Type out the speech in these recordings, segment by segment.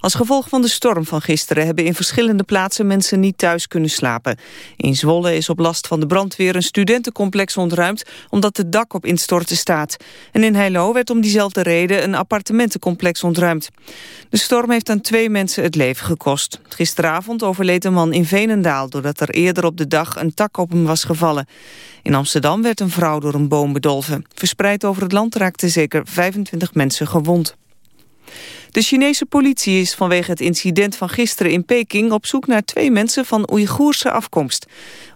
Als gevolg van de storm van gisteren hebben in verschillende plaatsen mensen niet thuis kunnen slapen. In Zwolle is op last van de brandweer een studentencomplex ontruimd omdat het dak op instorten staat. En in Heilo werd om diezelfde reden een appartementencomplex ontruimd. De storm heeft aan twee mensen het leven gekost. Gisteravond overleed een man in Venendaal doordat er eerder op de dag een tak op hem was gevallen. In Amsterdam werd een vrouw door een boom bedolven. Verspreid over het land raakten zeker 25 mensen gewond. De Chinese politie is vanwege het incident van gisteren in Peking... op zoek naar twee mensen van Oeigoerse afkomst.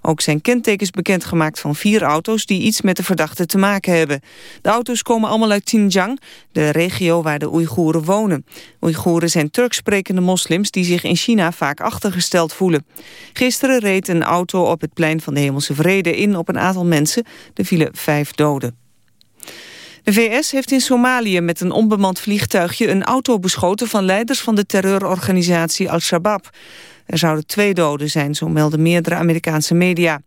Ook zijn kentekens bekendgemaakt van vier auto's... die iets met de verdachte te maken hebben. De auto's komen allemaal uit Xinjiang, de regio waar de Oeigoeren wonen. Oeigoeren zijn Turksprekende moslims... die zich in China vaak achtergesteld voelen. Gisteren reed een auto op het plein van de Hemelse Vrede in op een aantal mensen. Er vielen vijf doden. De VS heeft in Somalië met een onbemand vliegtuigje een auto beschoten van leiders van de terreurorganisatie Al-Shabaab. Er zouden twee doden zijn, zo melden meerdere Amerikaanse media.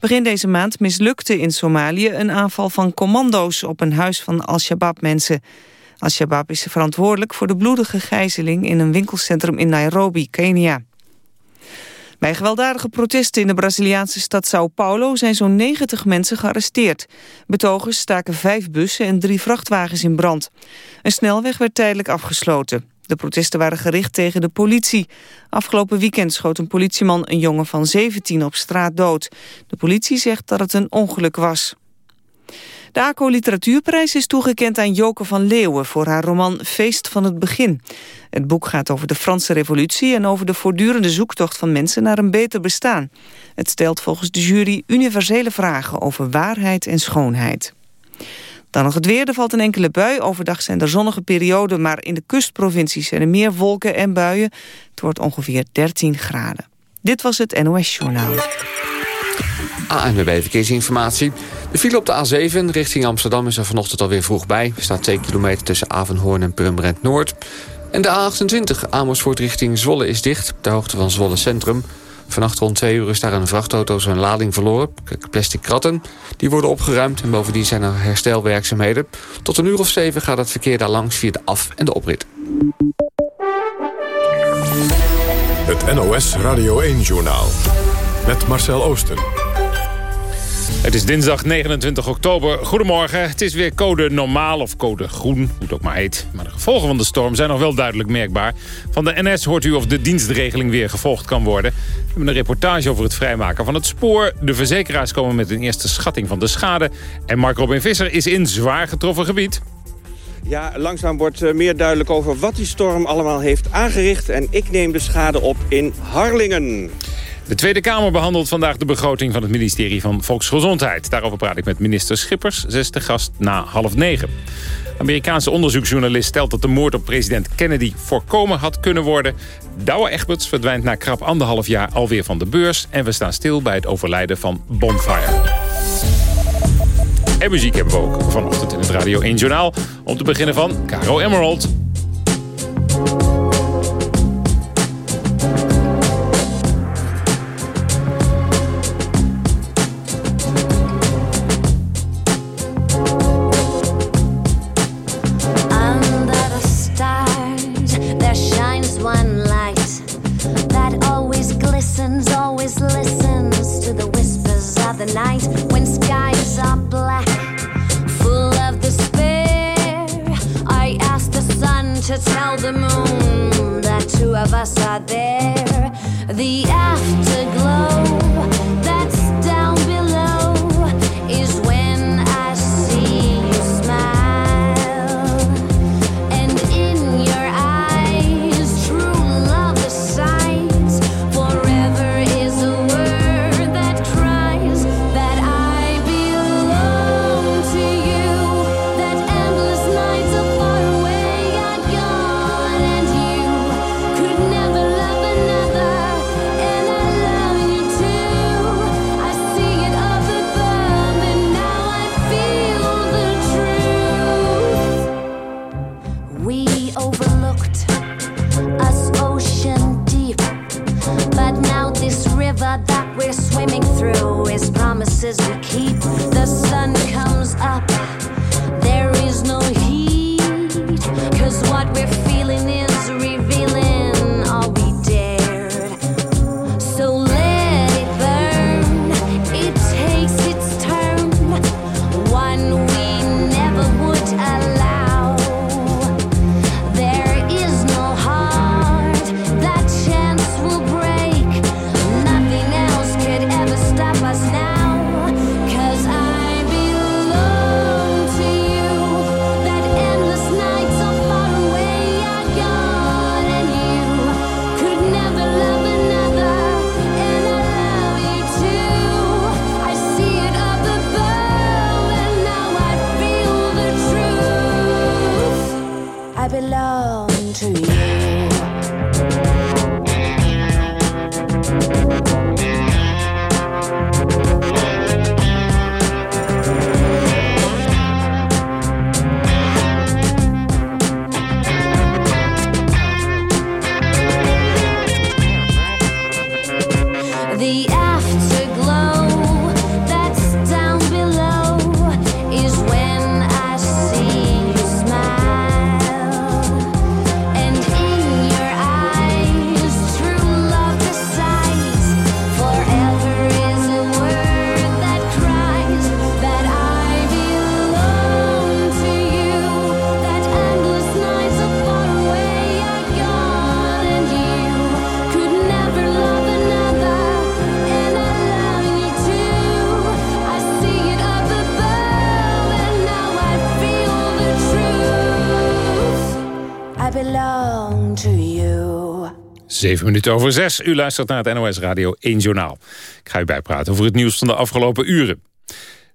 Begin deze maand mislukte in Somalië een aanval van commando's op een huis van Al-Shabaab-mensen. Al-Shabaab is verantwoordelijk voor de bloedige gijzeling in een winkelcentrum in Nairobi, Kenia. Bij gewelddadige protesten in de Braziliaanse stad Sao Paulo zijn zo'n 90 mensen gearresteerd. Betogers staken vijf bussen en drie vrachtwagens in brand. Een snelweg werd tijdelijk afgesloten. De protesten waren gericht tegen de politie. Afgelopen weekend schoot een politieman een jongen van 17 op straat dood. De politie zegt dat het een ongeluk was. De ACO Literatuurprijs is toegekend aan Joke van Leeuwen... voor haar roman Feest van het Begin. Het boek gaat over de Franse revolutie... en over de voortdurende zoektocht van mensen naar een beter bestaan. Het stelt volgens de jury universele vragen over waarheid en schoonheid. Dan nog het weer. Er valt een enkele bui. Overdag zijn er zonnige perioden, maar in de kustprovincies zijn er meer wolken en buien. Het wordt ongeveer 13 graden. Dit was het NOS Journaal. ANWB Verkeersinformatie. De file op de A7 richting Amsterdam is er vanochtend alweer vroeg bij. Er staat 2 kilometer tussen Avenhoorn en Purmerend Noord. En de A28 Amersfoort richting Zwolle is dicht, de hoogte van Zwolle Centrum. Vannacht rond 2 uur is daar een vrachtauto zijn lading verloren. Plastic kratten. Die worden opgeruimd en bovendien zijn er herstelwerkzaamheden. Tot een uur of 7 gaat het verkeer daar langs via de af- en de oprit. Het NOS Radio 1-journaal. Met Marcel Oosten. Het is dinsdag 29 oktober. Goedemorgen. Het is weer code normaal of code groen, hoe het ook maar heet. Maar de gevolgen van de storm zijn nog wel duidelijk merkbaar. Van de NS hoort u of de dienstregeling weer gevolgd kan worden. We hebben een reportage over het vrijmaken van het spoor. De verzekeraars komen met een eerste schatting van de schade. En Mark Robin Visser is in zwaar getroffen gebied. Ja, langzaam wordt eh, meer duidelijk over wat die storm allemaal heeft aangericht. En ik neem de schade op in Harlingen. De Tweede Kamer behandelt vandaag de begroting van het ministerie van Volksgezondheid. Daarover praat ik met minister Schippers, zesde gast na half negen. Amerikaanse onderzoeksjournalist stelt dat de moord op president Kennedy voorkomen had kunnen worden. Douwe Egberts verdwijnt na krap anderhalf jaar alweer van de beurs. En we staan stil bij het overlijden van Bonfire. En muziek hebben we ook vanochtend in het Radio 1 Journaal. Om te beginnen van Caro Emerald. Zeven minuten over zes. U luistert naar het NOS Radio 1 Journaal. Ik ga u bijpraten over het nieuws van de afgelopen uren.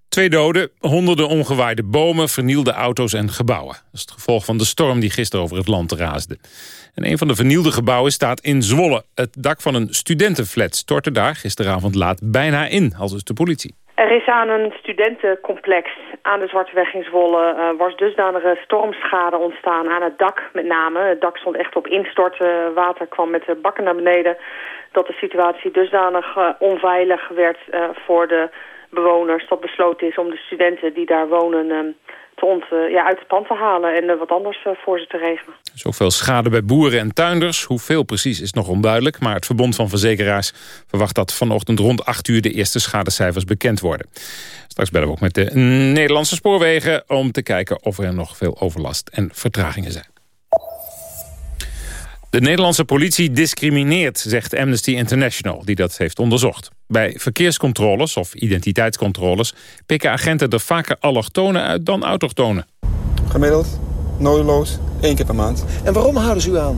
Twee doden, honderden ongewaaide bomen, vernielde auto's en gebouwen. Dat is het gevolg van de storm die gisteren over het land raasde. En een van de vernielde gebouwen staat in Zwolle. Het dak van een studentenflat stortte daar gisteravond laat bijna in, als dus de politie. Er is aan een studentencomplex aan de Zwarteweg in Zwolle... Uh, was dusdanige stormschade ontstaan aan het dak met name. Het dak stond echt op instorten. Water kwam met de bakken naar beneden. Dat de situatie dusdanig uh, onveilig werd voor de bewoners... dat besloten is om de studenten die daar wonen ehm, te ont, ja, uit het pand te halen... en wat anders voor ze te regelen. Zoveel schade bij boeren en tuinders. Hoeveel precies is nog onduidelijk. Maar het Verbond van Verzekeraars verwacht dat vanochtend rond 8 uur... de eerste schadecijfers bekend worden. Straks bellen we ook met de Nederlandse spoorwegen... om te kijken of er nog veel overlast en vertragingen zijn. De Nederlandse politie discrimineert, zegt Amnesty International, die dat heeft onderzocht. Bij verkeerscontroles of identiteitscontroles pikken agenten er vaker allochtonen uit dan autochtonen. Gemiddeld, nodeloos, één keer per maand. En waarom houden ze u aan?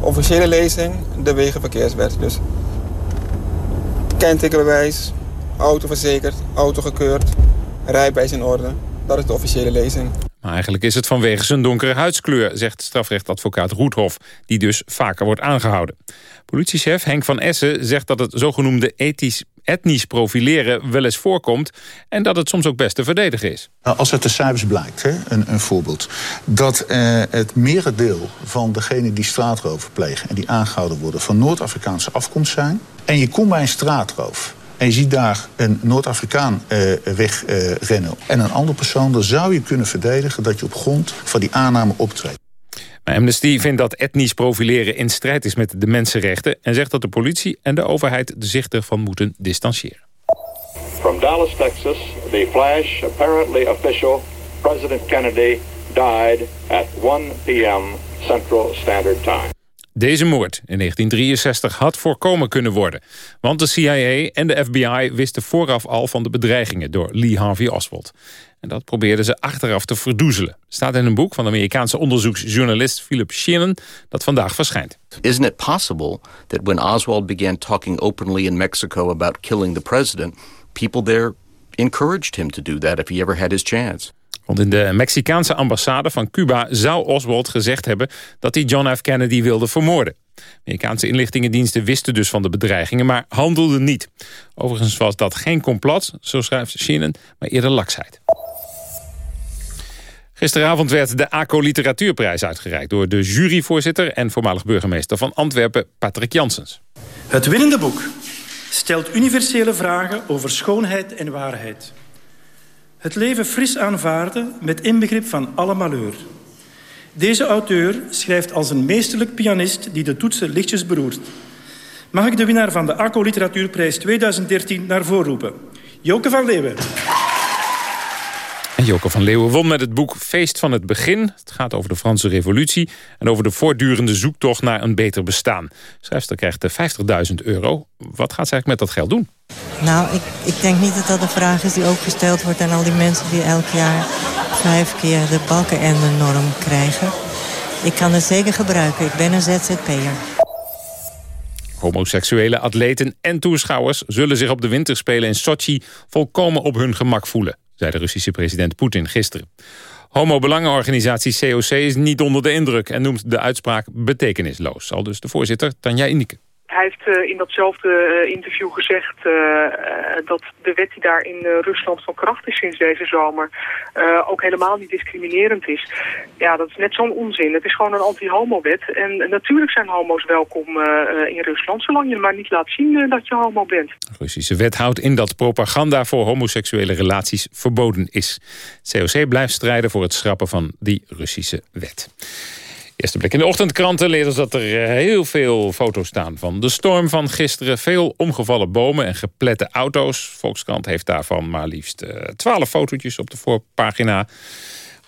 Officiële lezing, de wegenverkeerswet dus. Kentekenbewijs, auto verzekerd, auto gekeurd, rijbewijs in orde. Dat is de officiële lezing. Eigenlijk is het vanwege zijn donkere huidskleur, zegt strafrechtadvocaat Roethof, die dus vaker wordt aangehouden. Politiechef Henk van Essen zegt dat het zogenoemde ethisch etnisch profileren wel eens voorkomt... en dat het soms ook best te verdedigen is. Nou, als uit de cijfers blijkt, hè, een, een voorbeeld... dat eh, het merendeel van degenen die straatroof plegen... en die aangehouden worden van Noord-Afrikaanse afkomst zijn... en je komt bij een straatroof en je ziet daar een Noord-Afrikaan uh, wegrennen uh, en een andere persoon... dan zou je kunnen verdedigen dat je op grond van die aanname optreedt. Amnesty vindt dat etnisch profileren in strijd is met de mensenrechten... en zegt dat de politie en de overheid zich ervan moeten distancieren. From Dallas, Texas, the flash, apparently official, President Kennedy died at 1 p.m. Central Standard Time. Deze moord in 1963 had voorkomen kunnen worden. Want de CIA en de FBI wisten vooraf al van de bedreigingen door Lee Harvey Oswald. En dat probeerden ze achteraf te verdoezelen. Staat in een boek van de Amerikaanse onderzoeksjournalist Philip Sheehan dat vandaag verschijnt. Isn't it possible that when Oswald began talking openly in Mexico about killing the president, people there encouraged him to do that if he ever had his chance? Want in de Mexicaanse ambassade van Cuba zou Oswald gezegd hebben... dat hij John F. Kennedy wilde vermoorden. Amerikaanse inlichtingendiensten wisten dus van de bedreigingen... maar handelden niet. Overigens was dat geen complot, zo schrijft Shannon, maar eerder laksheid. Gisteravond werd de ACO Literatuurprijs uitgereikt... door de juryvoorzitter en voormalig burgemeester van Antwerpen, Patrick Janssens. Het winnende boek stelt universele vragen over schoonheid en waarheid. Het leven fris aanvaarden met inbegrip van alle malheur. Deze auteur schrijft als een meesterlijk pianist die de toetsen lichtjes beroert. Mag ik de winnaar van de ACO Literatuurprijs 2013 naar voren roepen? Joke van Leeuwen. En Joke van Leeuwen won met het boek Feest van het Begin. Het gaat over de Franse revolutie en over de voortdurende zoektocht naar een beter bestaan. Schrijfster krijgt 50.000 euro. Wat gaat ze eigenlijk met dat geld doen? Nou, ik, ik denk niet dat dat een vraag is die ook gesteld wordt aan al die mensen die elk jaar vijf keer de balken en de norm krijgen. Ik kan het zeker gebruiken. Ik ben een ZZP'er. Homoseksuele atleten en toeschouwers zullen zich op de winterspelen in Sochi volkomen op hun gemak voelen zei de Russische president Poetin gisteren. Homo-belangenorganisatie COC is niet onder de indruk... en noemt de uitspraak betekenisloos. Al dus de voorzitter Tanja Inike. Hij heeft uh, in datzelfde uh, interview gezegd uh, dat de wet die daar in Rusland van kracht is sinds deze zomer ook helemaal niet discriminerend is. Ja, dat is net zo'n onzin. Het is gewoon een anti-homo-wet. En natuurlijk zijn homo's welkom in Rusland, zolang je maar niet laat zien dat je homo bent. De Russische wet houdt in dat propaganda voor homoseksuele relaties verboden is. COC blijft strijden voor het schrappen van die Russische wet. Eerste blik in de ochtendkranten leert dat er eh, heel veel foto's staan van de storm van gisteren. Veel omgevallen bomen en geplette auto's. Volkskrant heeft daarvan maar liefst uh, twaalf fotootjes op de voorpagina.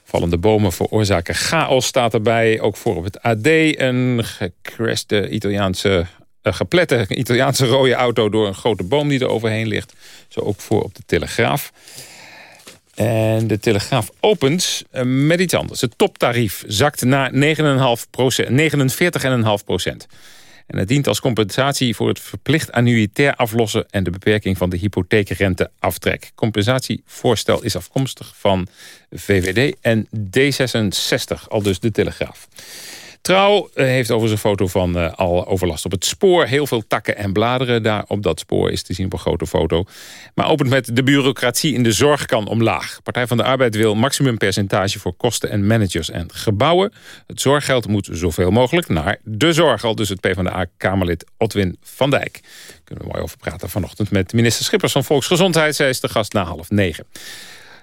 Vallende bomen veroorzaken chaos staat erbij. Ook voor op het AD een gecrashte Italiaanse, geplette Italiaanse rode auto... door een grote boom die er overheen ligt. Zo ook voor op de Telegraaf. En de Telegraaf opent eh, met iets anders. Het toptarief zakt naar 49,5 procent. En het dient als compensatie voor het verplicht annuitair aflossen... en de beperking van de hypotheekrenteaftrek. Compensatievoorstel is afkomstig van VVD en D66, al dus de Telegraaf. Trouw eh, heeft over zijn foto van uh, al overlast op het spoor. Heel veel takken en bladeren daar op dat spoor is te zien op een grote foto. Maar opent met de bureaucratie in de zorg kan omlaag. Partij van de Arbeid wil maximumpercentage voor kosten en managers en gebouwen. Het zorggeld moet zoveel mogelijk naar de zorg. Al dus het PvdA-Kamerlid Otwin van Dijk. Kunnen we mooi over praten vanochtend met minister Schippers van Volksgezondheid. Zij is de gast na half negen.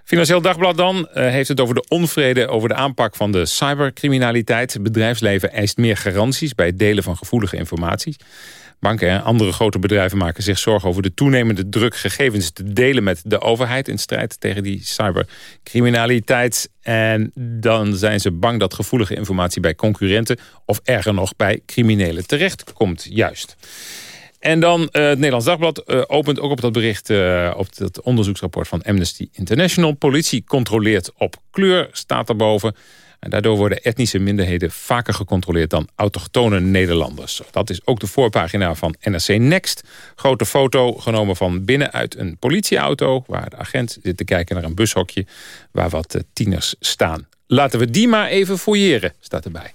Financieel Dagblad dan uh, heeft het over de onvrede over de aanpak van de cybercriminaliteit. Bedrijfsleven eist meer garanties bij het delen van gevoelige informatie. Banken en andere grote bedrijven maken zich zorgen over de toenemende druk gegevens te delen met de overheid in strijd tegen die cybercriminaliteit. En dan zijn ze bang dat gevoelige informatie bij concurrenten of erger nog bij criminelen terecht komt juist. En dan uh, het Nederlands Dagblad uh, opent ook op dat bericht... Uh, op dat onderzoeksrapport van Amnesty International. Politie controleert op kleur, staat erboven. En daardoor worden etnische minderheden vaker gecontroleerd... dan autochtone Nederlanders. Dat is ook de voorpagina van NRC Next. Grote foto genomen van binnenuit een politieauto... waar de agent zit te kijken naar een bushokje... waar wat tieners staan. Laten we die maar even fouilleren, staat erbij.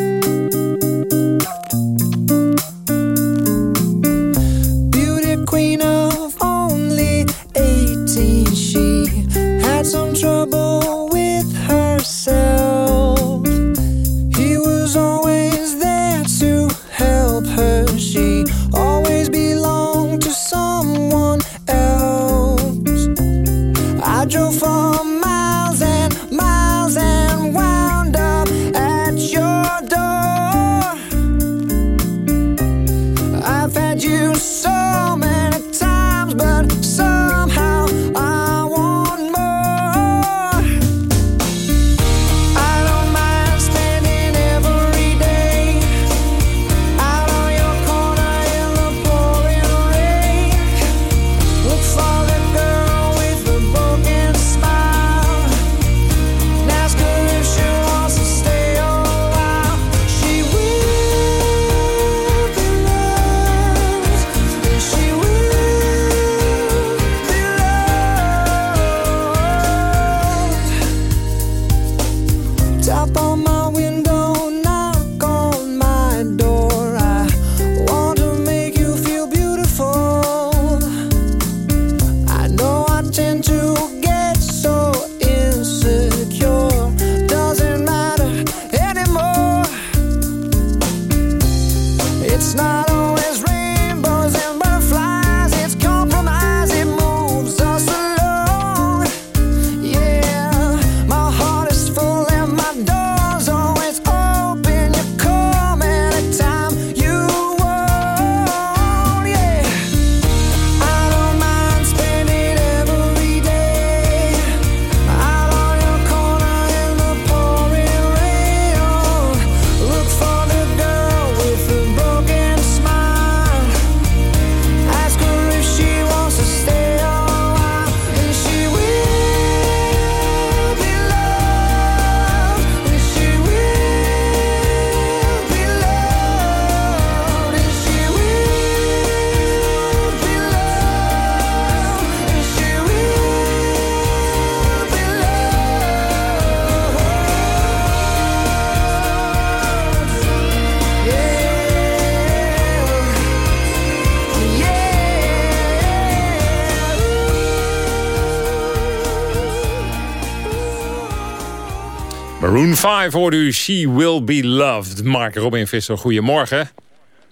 Maroon 5 hoorde u She Will Be Loved. Mark Robin Visser, goedemorgen.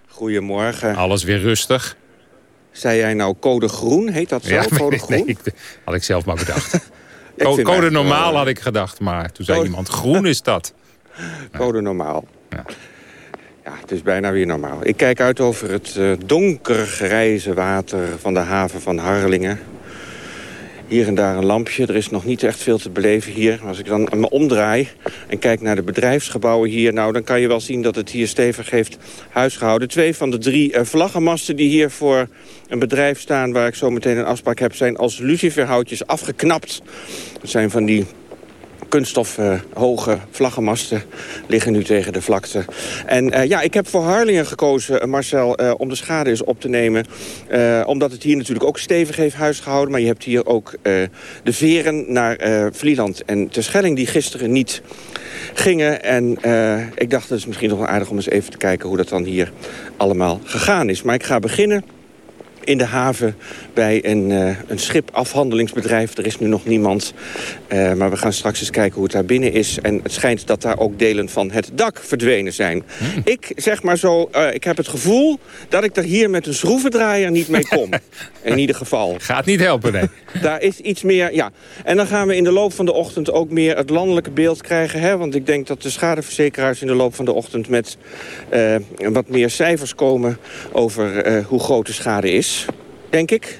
Goedemorgen. Alles weer rustig. Zei jij nou code groen? Heet dat zo? code nee, groen? nee, ik- had ik zelf maar bedacht. Code normaal wel- had ik gedacht, maar toen zei Code- iemand groen is dat. Code normaal. Ja, het is bijna weer normaal. Ik kijk uit over het eh, donkergrijze water van de haven van Harlingen. Hier en daar een lampje. Er is nog niet echt veel te beleven hier. Als ik dan me omdraai en kijk naar de bedrijfsgebouwen hier... nou, dan kan je wel zien dat het hier stevig heeft huisgehouden. Twee van de drie uh, vlaggenmasten die hier voor een bedrijf staan... waar ik zo meteen een afspraak heb, zijn als luciferhoutjes afgeknapt. Dat zijn van die kunststofhoge uh, vlaggenmasten liggen nu tegen de vlakte. En uh, ja, ik heb voor Harlingen gekozen, uh, Marcel, om de schade eens op te nemen. Omdat het hier natuurlijk ook stevig heeft huisgehouden. Maar je hebt hier ook de veren naar Vlieland en Terschelling... die gisteren niet gingen. En ik dacht, het is misschien nog wel aardig om eens even te kijken... hoe dat dan hier allemaal gegaan is. Maar ik ga beginnen in de haven bij een, uh, een schipafhandelingsbedrijf. Er is nu nog niemand, uh, maar we gaan straks eens kijken hoe het daar binnen is. En het schijnt dat daar ook delen van het dak verdwenen zijn. Hmm. Ik zeg maar zo, uh, ik heb het gevoel dat ik er hier met een schroevendraaier niet mee kom. in ieder geval. Gaat niet helpen, nee. daar is iets meer, ja. En dan gaan we in de loop van de ochtend ook meer het landelijke beeld krijgen. Hè? Want ik denk dat de schadeverzekeraars in de loop van de ochtend met wat meer cijfers komen over hoe groot de schade is denk ik.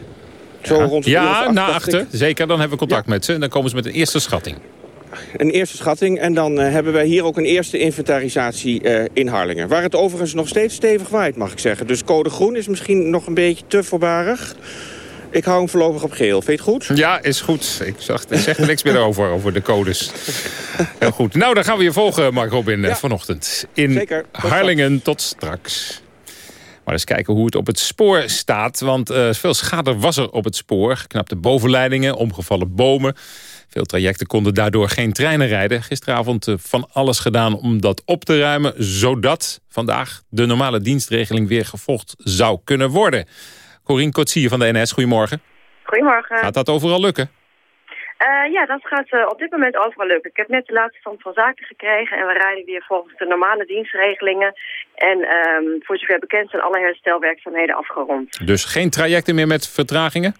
Zo ja, rond ja naar achter. Zeker, dan hebben we contact ja. met ze. En dan komen ze met een eerste schatting. Een eerste schatting. En dan uh, hebben wij hier ook een eerste inventarisatie uh, in Harlingen. Waar het overigens nog steeds stevig waait, mag ik zeggen. Dus code groen is misschien nog een beetje te voorbarig. Ik hou hem voorlopig op geel. Vind je het goed? Ja, is goed. Ik, zag, ik zeg er niks meer over, over de codes. Heel goed. Nou, dan gaan we je volgen, Mark Robin, ja. vanochtend. In Zeker. Harlingen. Tot straks. Maar eens kijken hoe het op het spoor staat. Want uh, veel schade was er op het spoor. Geknapte bovenleidingen, omgevallen bomen. Veel trajecten konden daardoor geen treinen rijden. Gisteravond uh, van alles gedaan om dat op te ruimen... zodat vandaag de normale dienstregeling weer gevolgd zou kunnen worden. Corine Kotsier van de NS, goedemorgen. Goedemorgen. Gaat dat overal lukken? Uh, ja, dat gaat uh, op dit moment overal lukken. Ik heb net de laatste stand van zaken gekregen en we rijden weer volgens de normale dienstregelingen. En um, voor zover bekend zijn alle herstelwerkzaamheden afgerond. Dus geen trajecten meer met vertragingen?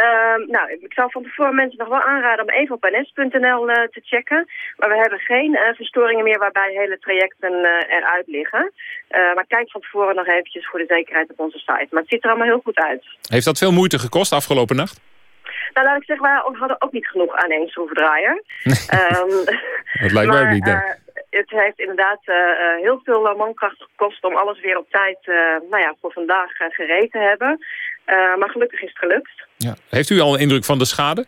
Uh, nou, ik zou van tevoren mensen nog wel aanraden om even op ns.nl uh, te checken. Maar we hebben geen uh, verstoringen meer waarbij hele trajecten uh, eruit liggen. maar kijk van tevoren nog eventjes voor de zekerheid op onze site. Maar het ziet er allemaal heel goed uit. Heeft dat veel moeite gekost afgelopen nacht? Nou, laat ik zeggen, wij hadden ook niet genoeg aan één schroevendraaier. um, dat lijkt mij ook niet, het heeft inderdaad uh, heel veel mankracht gekost om alles weer op tijd uh, nou ja, voor vandaag gereed te hebben. maar gelukkig is het gelukt. Ja. Heeft u al een indruk van de schade?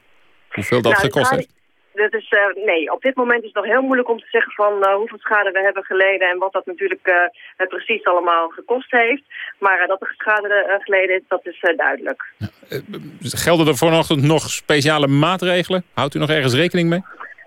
Hoeveel dat nou, gekost schade, heeft? Dat is, uh, nee, op dit moment is het nog heel moeilijk om te zeggen van uh, hoeveel schade we hebben geleden en wat dat natuurlijk uh, precies allemaal gekost heeft. Maar dat er schade geleden is, dat is duidelijk. Ja. gelden er vanochtend nog speciale maatregelen? Houdt u nog ergens rekening mee?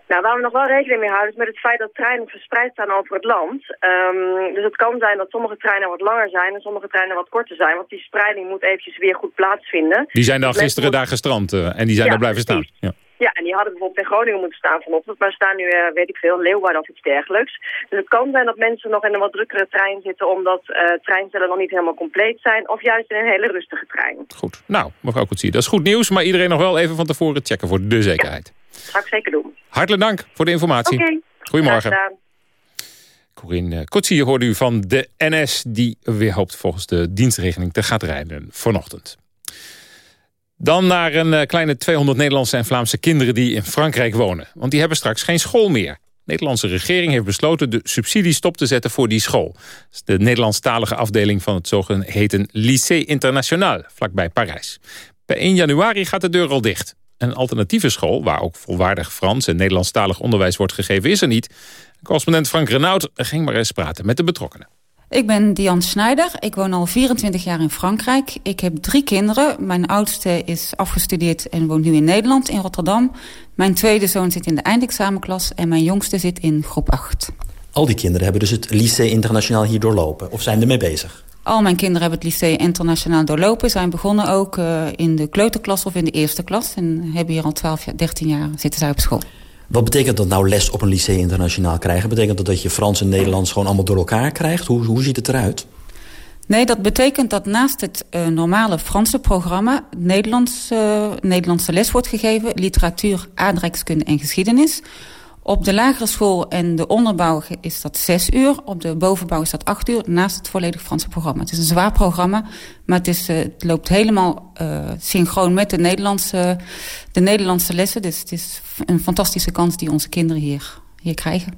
Nou, waar we nog wel rekening mee houden is met het feit dat treinen verspreid staan over het land. Um, dus het kan zijn dat sommige treinen wat langer zijn en sommige treinen wat korter zijn. Want die spreiding moet eventjes weer goed plaatsvinden. Die zijn dan dus gisteren daar gestrand uh, en die zijn ja, daar blijven staan. Ja. Ja, en die hadden bijvoorbeeld in Groningen moeten staan vanochtend, maar staan nu, uh, weet ik veel, Leeuwarden of iets dergelijks. Dus het kan zijn dat mensen nog in een wat drukkere trein zitten, omdat uh, treinstellen nog niet helemaal compleet zijn, of juist in een hele rustige trein. Goed. Nou, mevrouw Koetsier, dat is goed nieuws, maar iedereen nog wel even van tevoren checken voor de zekerheid. Ja, ga ik zeker doen. Hartelijk dank voor de informatie. Oké. Okay. Goedemorgen. Corinne Kotsier hoorde u van de NS... die weer hoopt volgens de dienstregeling te gaan rijden vanochtend. Dan naar een uh, kleine 200 Nederlandse en Vlaamse kinderen die in Frankrijk wonen. Want die hebben straks geen school meer. De Nederlandse regering heeft besloten de subsidie stop te zetten voor die school. de Nederlandstalige afdeling van het zogeheten Lycée International, vlakbij Parijs. Per 1 januari gaat de deur al dicht. Een alternatieve school, waar ook volwaardig Frans en Nederlandstalig onderwijs wordt gegeven, is er niet. Correspondent Frank Renaud ging maar eens praten met de betrokkenen. Ik ben Diane Schneider. Ik woon al 24 jaar in Frankrijk. Ik heb drie kinderen. Mijn oudste is afgestudeerd en woont nu in Nederland, in Rotterdam. Mijn tweede zoon zit in de eindexamenklas en mijn jongste zit in groep 8. Al die kinderen hebben dus het lycée internationaal hier doorlopen of zijn ermee bezig? Al mijn kinderen hebben het lycée internationaal doorlopen. Zijn begonnen ook uh, in de kleuterklas of in de eerste klas. En hebben hier al 12, 13 jaar zitten zij op school. Wat betekent dat nou les op een lycée internationaal krijgen? Betekent dat dat je Frans en Nederlands gewoon allemaal door elkaar krijgt? Hoe, hoe ziet het eruit? Nee, dat betekent dat naast het uh, normale Franse programma... Nederlands, uh, Nederlandse les wordt gegeven. Literatuur, aardrijkskunde en geschiedenis. Op de lagere school en de onderbouw is dat zes uur. Op de bovenbouw is dat acht uur, naast het volledig Franse programma. Het is een zwaar programma, maar het, uh, het loopt helemaal uh, synchroon met de Nederlandse, de Nederlandse lessen. Dus het is een fantastische kans die onze kinderen hier, hier krijgen.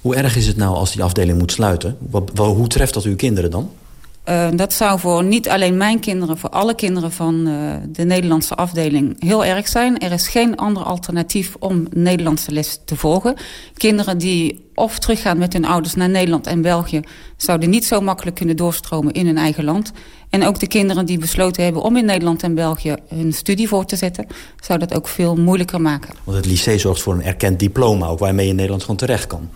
Hoe erg is het nou als die afdeling moet sluiten? Wat, hoe treft dat uw kinderen dan? Uh, dat zou voor niet alleen mijn kinderen, voor alle kinderen van uh, de Nederlandse afdeling heel erg zijn. Er is geen ander alternatief om Nederlandse les te volgen. Kinderen die of teruggaan met hun ouders naar Nederland en België... zouden niet zo makkelijk kunnen doorstromen in hun eigen land. En ook de kinderen die besloten hebben om in Nederland en België hun studie voor te zetten... zou dat ook veel moeilijker maken. Want het lycée zorgt voor een erkend diploma, ook waarmee je in Nederland gewoon terecht kan.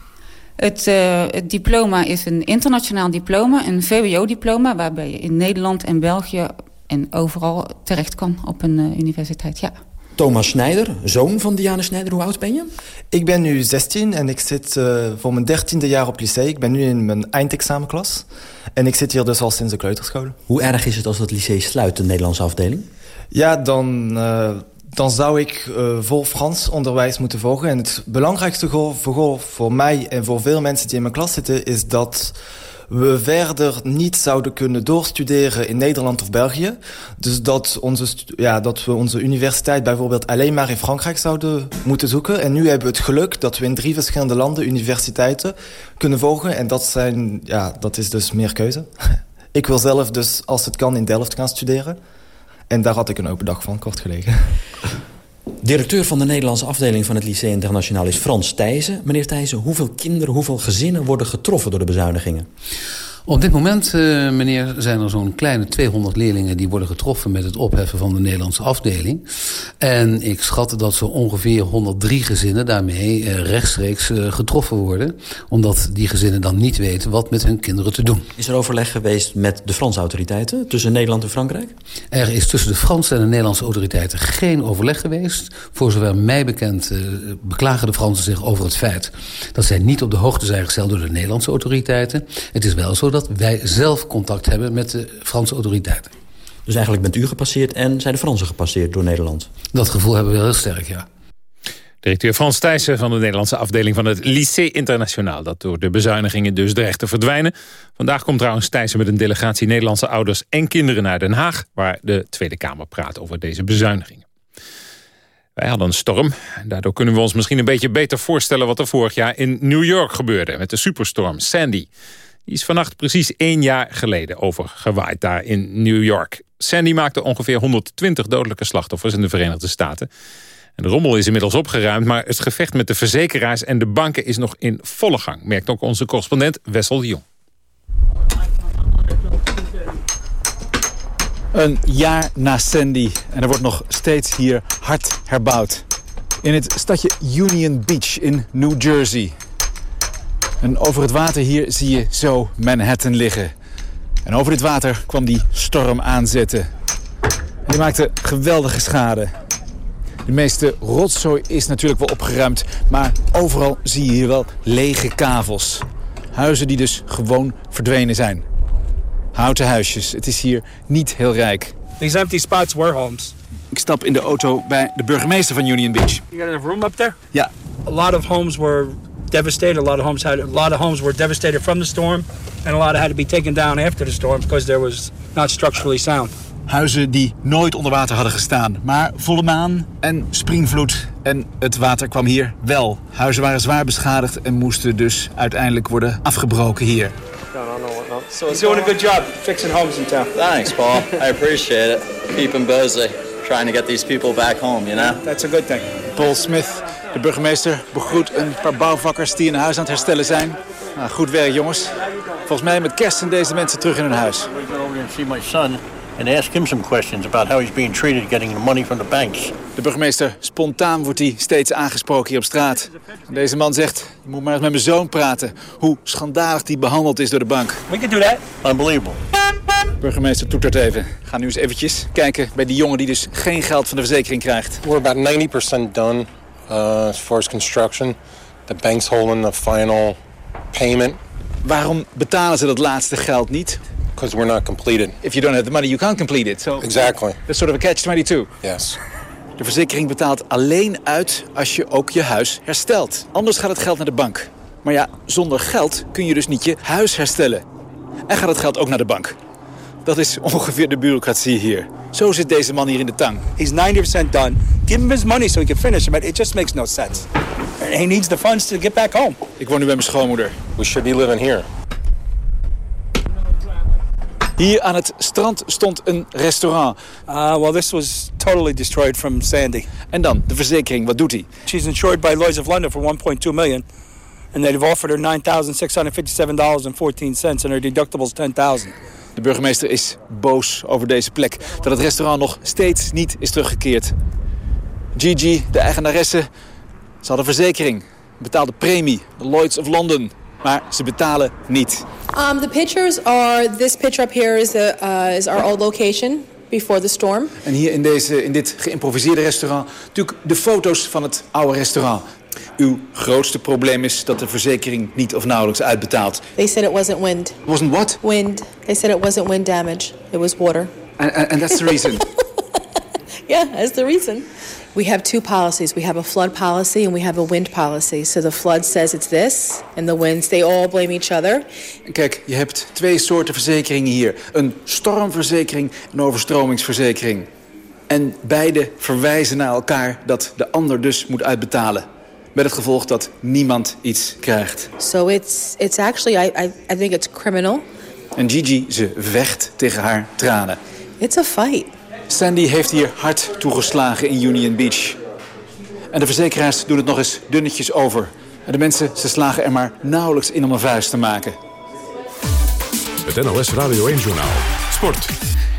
Het, uh, het, diploma is een internationaal diploma, een VWO-diploma... waarbij je in Nederland en België en overal terecht kan op een uh, universiteit, ja. Thomas Snijder, zoon van Diana Snijder, hoe oud ben je? Ik ben nu 16 en ik zit uh, voor mijn dertiende jaar op lycée. Ik ben nu in mijn eindexamenklas. En ik zit hier dus al sinds de kleuterschool. Hoe erg is het als het lycée sluit, de Nederlandse afdeling? Ja, dan dan zou ik uh, vol Frans onderwijs moeten volgen. En het belangrijkste voor, voor mij en voor veel mensen die in mijn klas zitten... is dat we verder niet zouden kunnen doorstuderen in Nederland of België. Dus dat, onze, ja, dat we onze universiteit bijvoorbeeld alleen maar in Frankrijk zouden moeten zoeken. En nu hebben we het geluk dat we in drie verschillende landen universiteiten kunnen volgen. En dat, zijn, ja, dat is dus meer keuze. ik wil zelf dus, als het kan, in Delft gaan studeren. En daar had ik een open dag van, kort gelegen. Directeur van de Nederlandse afdeling van het Lycée Internationaal is Frans Thijssen. Meneer Thijssen, hoeveel kinderen, hoeveel gezinnen worden getroffen door de bezuinigingen? Op dit moment, uh, meneer, zijn er zo'n kleine 200 leerlingen... die worden getroffen met het opheffen van de Nederlandse afdeling. En ik schat dat zo ongeveer 103 gezinnen daarmee uh, rechtstreeks uh, getroffen worden. Omdat die gezinnen dan niet weten wat met hun kinderen te doen. Is er overleg geweest met de Franse autoriteiten tussen Nederland en Frankrijk? Er is tussen de Franse en de Nederlandse autoriteiten geen overleg geweest. Voor zover mij bekend beklagen de Fransen zich over het feit... dat zij niet op de hoogte zijn gesteld door de Nederlandse autoriteiten. Het is wel zo dat wij zelf contact hebben met de Franse autoriteiten. Dus eigenlijk bent u gepasseerd en zijn de Fransen gepasseerd door Nederland? Dat gevoel hebben we heel sterk, ja. Directeur Frans Thijssen van de Nederlandse afdeling van het Lycée Internationaal... dat door de bezuinigingen dus dreigt te verdwijnen. Vandaag komt trouwens Thijssen met een delegatie Nederlandse ouders en kinderen naar Den Haag... waar de Tweede Kamer praat over deze bezuinigingen. Wij hadden een storm. Daardoor kunnen we ons misschien een beetje beter voorstellen... wat er vorig jaar in New York gebeurde met de superstorm Sandy. Die is vannacht precies één jaar geleden overgewaaid daar in New York. Sandy maakte ongeveer 120 dodelijke slachtoffers in de Verenigde Staten. En de rommel is inmiddels opgeruimd, maar het gevecht met de verzekeraars en de banken is nog in volle gang, merkt ook onze correspondent Wessel de Jong. Een jaar na Sandy en er wordt nog steeds hier hard herbouwd. In het stadje Union Beach in New Jersey. En over het water hier zie je zo Manhattan liggen. En over dit water kwam die storm aanzetten. En die maakte geweldige schade. De meeste rotzooi is natuurlijk wel opgeruimd, maar overal zie je hier wel lege kavels. Huizen die dus gewoon verdwenen zijn. Houten huisjes, het is hier niet heel rijk. These empty spots were homes. Ik stap in de auto bij de burgemeester van Union Beach. You got enough room up there? Ja. A lot of homes were devastated. A lot of homes had a lot of homes were devastated from the storm, and a lot had to be taken down after the storm because there was not structurally sound. Huizen die nooit onder water hadden gestaan, maar volle maan en springvloed en het water kwam hier wel. Huizen waren zwaar beschadigd en moesten dus uiteindelijk worden afgebroken hier. So he's doing a good job fixing homes in town. Thanks, Paul. I appreciate it. Keep him busy, trying to get these people back home, you know? That's a good thing. Paul Smith, de burgemeester, begroet een paar bouwvakkers die een huis aan het herstellen zijn. Nou, goed werk, jongens. Volgens mij met kerst zijn deze mensen terug in hun huis. We go over and see my son and ask him some questions about how he's being treated getting the money from the banks. De burgemeester, spontaan wordt hij steeds aangesproken hier op straat. Deze man zegt, je moet maar eens met mijn zoon praten. Hoe schandalig die behandeld is door de bank. We can do that. Unbelievable. Burgemeester toetert even. Ga nu eens eventjes kijken bij die jongen die dus geen geld van de verzekering krijgt. We're about 90% done uh, as far as construction. The bank's holding the final payment. Waarom betalen ze dat laatste geld niet? Because we're not completed. If you don't have the money, you can't complete it. So Exactly. That's sort of a catch-22. Yes. De verzekering betaalt alleen uit als je ook je huis herstelt. Anders gaat het geld naar de bank. Maar ja, zonder geld kun je dus niet je huis herstellen. En gaat het geld ook naar de bank. Dat is ongeveer de bureaucratie hier. Zo zit deze man hier in de tang. He's 90% done. Give him his money so he can finish, but it just makes no sense. He needs the funds to get back home. Ik woon nu bij mijn schoonmoeder. We should be living here. Hier aan het strand stond een restaurant. Uh, well, this was totally destroyed from Sandy. En dan, de verzekering, wat doet hij? She's insured by Lloyd's of London for 1.2 million. And they've offered her $9,657.14 and her deductible's 10000 De burgemeester is boos over deze plek. Dat het restaurant nog steeds niet is teruggekeerd. Gigi, de eigenaresse, ze hadden verzekering. Betaalde premie, de Lloyds of London. Maar ze betalen niet. Um, the pictures are, this picture up here is, the, uh, is our old location before the storm. En hier in, deze, in dit geïmproviseerde restaurant... natuurlijk de foto's van het oude restaurant. Uw grootste probleem is dat de verzekering niet of nauwelijks uitbetaalt. They said it wasn't wind. Wasn't what? Wind. They said it wasn't wind damage. It was water. And, and, and that's the reason. Yeah, that's the reason. We have two policies. We have a flood policy and we have a wind policy. So the flood says it's this, and the winds, they all blame each other. Kijk, je hebt twee soorten verzekeringen hier. Een stormverzekering en een overstromingsverzekering. En beide verwijzen naar elkaar dat de ander dus moet uitbetalen. Met het gevolg dat niemand iets krijgt. So it's, it's actually, I, I, I think it's criminal. En Gigi, ze vecht tegen haar tranen. It's a fight. Sandy heeft hier hard toegeslagen in Union Beach. En de verzekeraars doen het nog eens dunnetjes over. En de mensen, ze slagen er maar nauwelijks in om een vuist te maken. Het NOS Radio 1-journaal. Sport.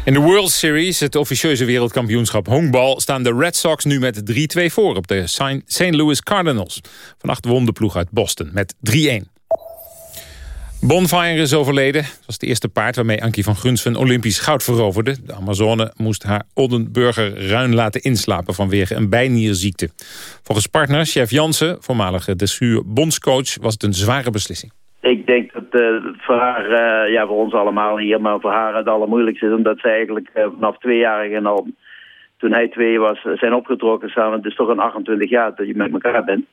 In de World Series, het officieuze wereldkampioenschap honkbal... staan de Red Sox nu met 3-2 voor op de St. Louis Cardinals. Vannacht won de ploeg uit Boston met 3-1. Bonfire is overleden. Dat was het eerste paard waarmee Ankie van Grunsven Olympisch goud veroverde. De Amazone moest haar Oldenburger ruin laten inslapen vanwege een bijnierziekte. Volgens partner, chef Jansen, voormalige dressuur bondscoach, was het een zware beslissing. Ik denk dat uh, voor haar, uh, ja voor ons allemaal hier, maar voor haar het allermoeilijkste is. Omdat zij eigenlijk uh, vanaf tweejarig al, toen hij twee was, zijn opgetrokken samen. Het is toch een 28 jaar dat je met elkaar bent.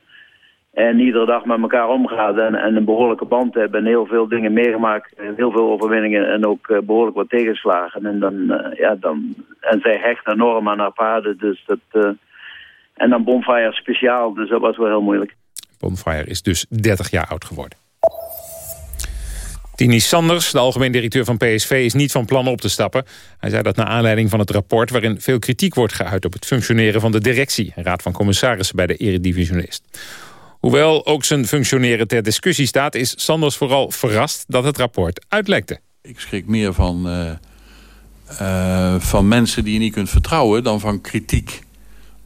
En iedere dag met elkaar omgaat en, en een behoorlijke band hebben. En heel veel dingen meegemaakt. Heel veel overwinningen en ook behoorlijk wat tegenslagen. En, dan, ja, dan, en zij hecht enorm aan haar paarden. Dus dat, en dan Bonfire speciaal. Dus dat was wel heel moeilijk. Bonfire is dus 30 jaar oud geworden. Tini Sanders, de algemeen directeur van PSV, is niet van plan op te stappen. Hij zei dat naar aanleiding van het rapport... waarin veel kritiek wordt geuit op het functioneren van de directie... raad van commissarissen bij de eredivisionist. Hoewel ook zijn functioneren ter discussie staat... is Sanders vooral verrast dat het rapport uitlekte. Ik schrik meer van, uh, uh, van mensen die je niet kunt vertrouwen... dan van kritiek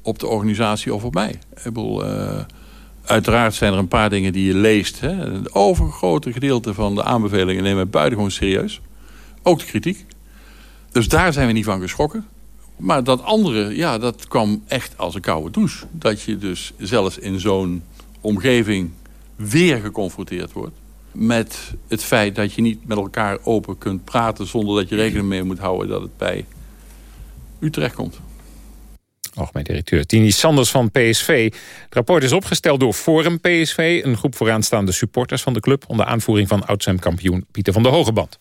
op de organisatie of op mij. Ik bedoel, uh, uiteraard zijn er een paar dingen die je leest. Hè. Het overgrote gedeelte van de aanbevelingen nemen we buitengewoon serieus. Ook de kritiek. Dus daar zijn we niet van geschrokken. Maar dat andere, ja, dat kwam echt als een koude douche. Dat je dus zelfs in zo'n omgeving weer geconfronteerd wordt met het feit dat je niet met elkaar open kunt praten... zonder dat je rekening mee moet houden dat het bij u terechtkomt. Algemeen directeur Tini Sanders van PSV. Het rapport is opgesteld door Forum PSV... een groep vooraanstaande supporters van de club... onder aanvoering van oud-kampioen Pieter van der Hogeband.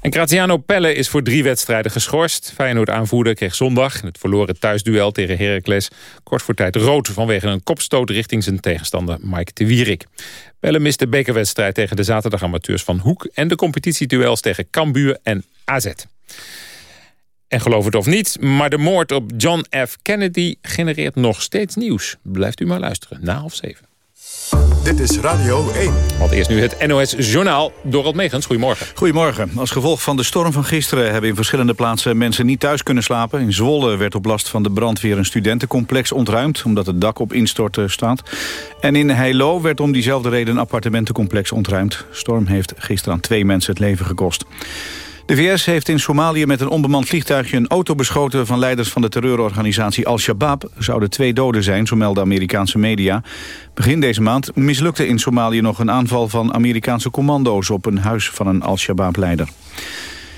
En Graziano Pelle is voor drie wedstrijden geschorst. Feyenoord-aanvoerder kreeg zondag het verloren thuisduel tegen Heracles... kort voor tijd rood vanwege een kopstoot richting zijn tegenstander Mike de Wierik. Pelle mist de bekerwedstrijd tegen de zaterdagamateurs van Hoek... en de competitieduels tegen Cambuur en AZ. En geloof het of niet, maar de moord op John F. Kennedy genereert nog steeds nieuws. Blijft u maar luisteren, na half zeven. Dit is Radio 1. Want eerst nu het NOS Journaal. Dorald Megens, goedemorgen. Goedemorgen. Als gevolg van de storm van gisteren... hebben in verschillende plaatsen mensen niet thuis kunnen slapen. In Zwolle werd op last van de brandweer een studentencomplex ontruimd... omdat het dak op instorten staat. En in Heilo werd om diezelfde reden een appartementencomplex ontruimd. Storm heeft gisteren aan twee mensen het leven gekost. De VS heeft in Somalië met een onbemand vliegtuigje een auto beschoten van leiders van de terreurorganisatie Al-Shabaab. Er zouden twee doden zijn, zo melden Amerikaanse media. Begin deze maand mislukte in Somalië nog een aanval van Amerikaanse commando's op een huis van een Al-Shabaab-leider.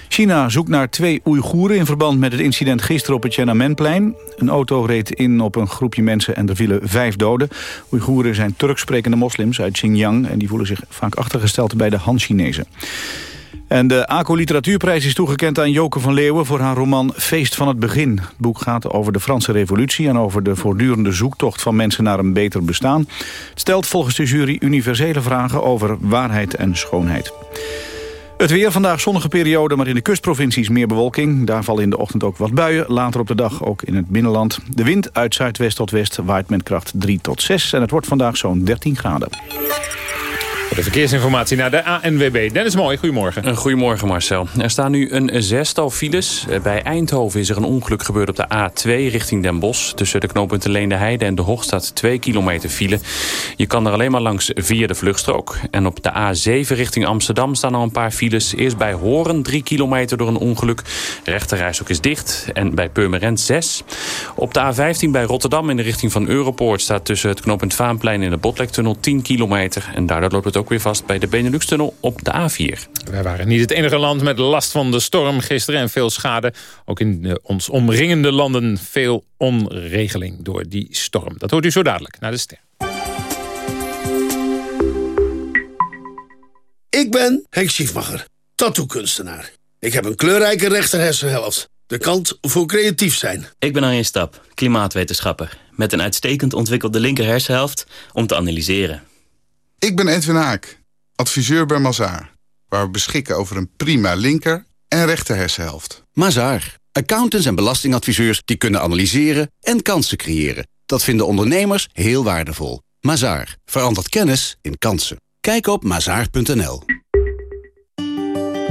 China zoekt naar twee Oeigoeren in verband met het incident gisteren op het Tiananmenplein. Een auto reed in op een groepje mensen en er vielen vijf doden. Oeigoeren zijn Turks sprekende moslims uit Xinjiang... en die voelen zich vaak achtergesteld bij de Han-Chinezen. En de ACO Literatuurprijs is toegekend aan Joke van Leeuwen... voor haar roman Feest van het Begin. Het boek gaat over de Franse revolutie... en over de voortdurende zoektocht van mensen naar een beter bestaan. Het stelt volgens de jury universele vragen over waarheid en schoonheid. Het weer, vandaag zonnige periode, maar in de kustprovincies meer bewolking. Daar vallen in de ochtend ook wat buien. Later op de dag ook in het binnenland. De wind uit zuidwest tot west waait met kracht 3 tot 6. En het wordt vandaag zo'n 13 graden. De verkeersinformatie naar de ANWB. Dennis Mooi, goedemorgen. Goedemorgen Marcel. Er staan nu een zestal files. Eh, Bij Eindhoven is er een ongeluk gebeurd op de A2 richting Den Bosch. Tussen de knooppunten Leende Heide en De Hoog staat 2 kilometer file. Je kan er alleen maar langs via de vluchtstrook. En op de A7 richting Amsterdam staan al een paar files. Eerst bij Horen 3 kilometer door een ongeluk. Rechterrijstok is dicht. En bij Purmerend 6. Op de A15 bij Rotterdam in de richting van Europoort... staat tussen het knooppunt Vaanplein en de Botlektunnel 10 kilometer. En daardoor loopt het ook weer vast bij de Benelux-tunnel op de A4. Wij waren niet het enige land met last van de storm gisteren en veel schade. Ook in de ons omringende landen veel onregeling door die storm. Dat hoort u zo dadelijk naar de ster. Ik ben Henk Schiefmacher, tattoo-kunstenaar. Ik heb een kleurrijke rechterhersenhelft. De kant voor creatief zijn. Ik ben Arjen Stap, klimaatwetenschapper. Met een uitstekend ontwikkelde linker hersenhelft om te analyseren. Ik ben Edwin Haak, adviseur bij Mazaar. Waar we beschikken over een prima linker en rechter hersenhelft. Mazaar. Accountants en belastingadviseurs die kunnen analyseren en kansen creëren. Dat vinden ondernemers heel waardevol. Mazaar. Verandert kennis in kansen. Kijk op mazaar.nl.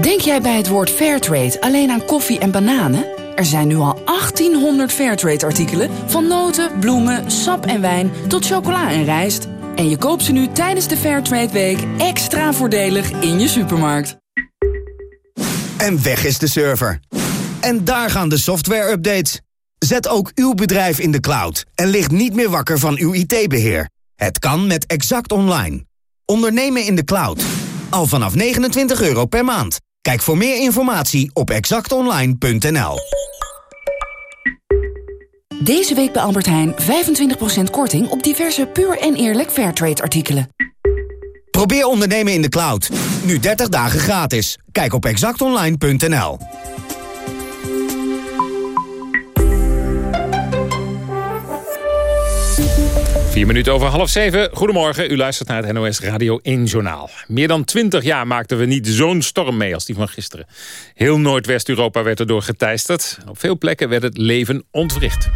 Denk jij bij het woord Fairtrade alleen aan koffie en bananen? Er zijn nu al 1800 Fairtrade-artikelen... van noten, bloemen, sap en wijn tot chocola en rijst. En je koopt ze nu tijdens de Fairtrade Week extra voordelig in je supermarkt. En weg is de server. En daar gaan de software-updates. Zet ook uw bedrijf in de cloud en ligt niet meer wakker van uw IT-beheer. Het kan met Exact Online. Ondernemen in de cloud. Al vanaf 29 euro per maand. Kijk voor meer informatie op exactonline.nl. Deze week bij Albert Heijn 25% korting op diverse puur en eerlijk Fairtrade artikelen. Probeer ondernemen in de cloud. Nu 30 dagen gratis. Kijk op exactonline.nl. Vier minuten over half zeven. Goedemorgen, u luistert naar het NOS Radio 1 Journaal. Meer dan twintig jaar maakten we niet zo'n storm mee als die van gisteren. Heel Noordwest-Europa werd erdoor geteisterd. Op veel plekken werd het leven ontwricht.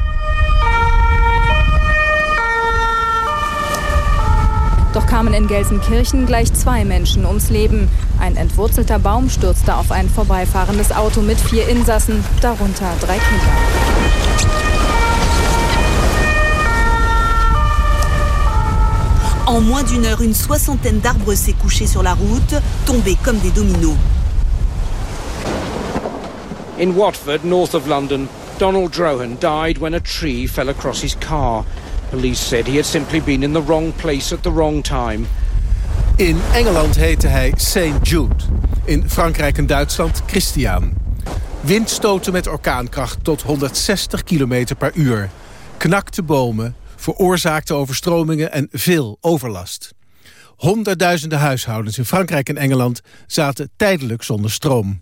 Doch kamen in Gelsenkirchen gleich zwei Menschen ums Leben. Ein entwurzelter Baum stürzte auf ein vorbeifahrendes Auto mit vier Insassen, darunter drei Kinder. En moins d'une heure, une soixantaine d'arbres s'est couché sur la route, tombés comme des dominos. In Watford, north of London, Donald Drohan died when a tree fell across his car. Police said he had simply been in the wrong place at the wrong time. In Engeland heette hij St. Jude. In Frankrijk en Duitsland Christian. Windstoten met orkaankracht tot 160 km per uur. Knakte bomen, veroorzaakte overstromingen en veel overlast. Honderdduizenden huishoudens in Frankrijk en Engeland zaten tijdelijk zonder stroom.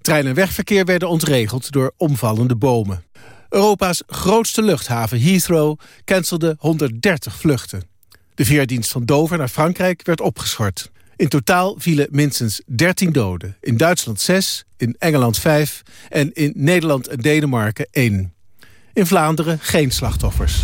Trein- en wegverkeer werden ontregeld door omvallende bomen. Europa's grootste luchthaven Heathrow cancelde 130 vluchten. De veerdienst van Dover naar Frankrijk werd opgeschort. In totaal vielen minstens 13 doden. In Duitsland 6, in Engeland 5 en in Nederland en Denemarken 1. In Vlaanderen geen slachtoffers.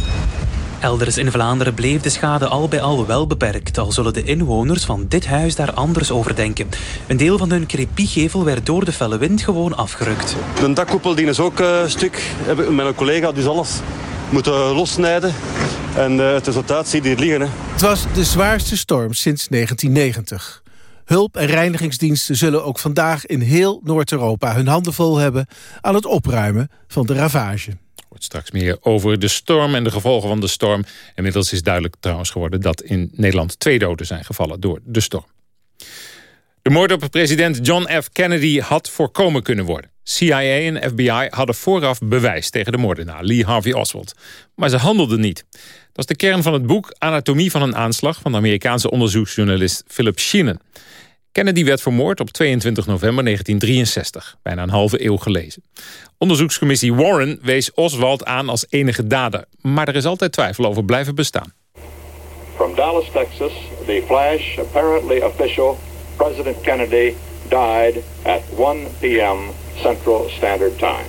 Elders in Vlaanderen bleef de schade al bij al wel beperkt, al zullen de inwoners van dit huis daar anders over denken. Een deel van hun crepiegevel werd door de felle wind gewoon afgerukt. De dakkoepel die is ook eh, stuk. Heb ik met een collega dus alles moeten lossnijden. En eh, het resultaat zie je hier liggen. Hè. Het was de zwaarste storm sinds 1990. Hulp- en reinigingsdiensten zullen ook vandaag in heel Noord-Europa hun handen vol hebben aan het opruimen van de ravage. Straks meer over de storm en de gevolgen van de storm. Inmiddels is duidelijk trouwens geworden dat in Nederland twee doden zijn gevallen door de storm. De De moord op president John F. Kennedy had voorkomen kunnen worden. CIA en FBI hadden vooraf bewijs tegen de moordenaar Lee Harvey Oswald. Maar ze handelden niet. Dat is de kern van het boek Anatomie van een aanslag... van de Amerikaanse onderzoeksjournalist Philip Sheenan. Kennedy werd vermoord op 22 november 1963, bijna een halve eeuw gelezen. Onderzoekscommissie Warren wees Oswald aan als enige dader. Maar er is altijd twijfel over blijven bestaan. From Dallas, Texas, the flash, apparently official, President Kennedy died at 1 p.m. Central Standard Time.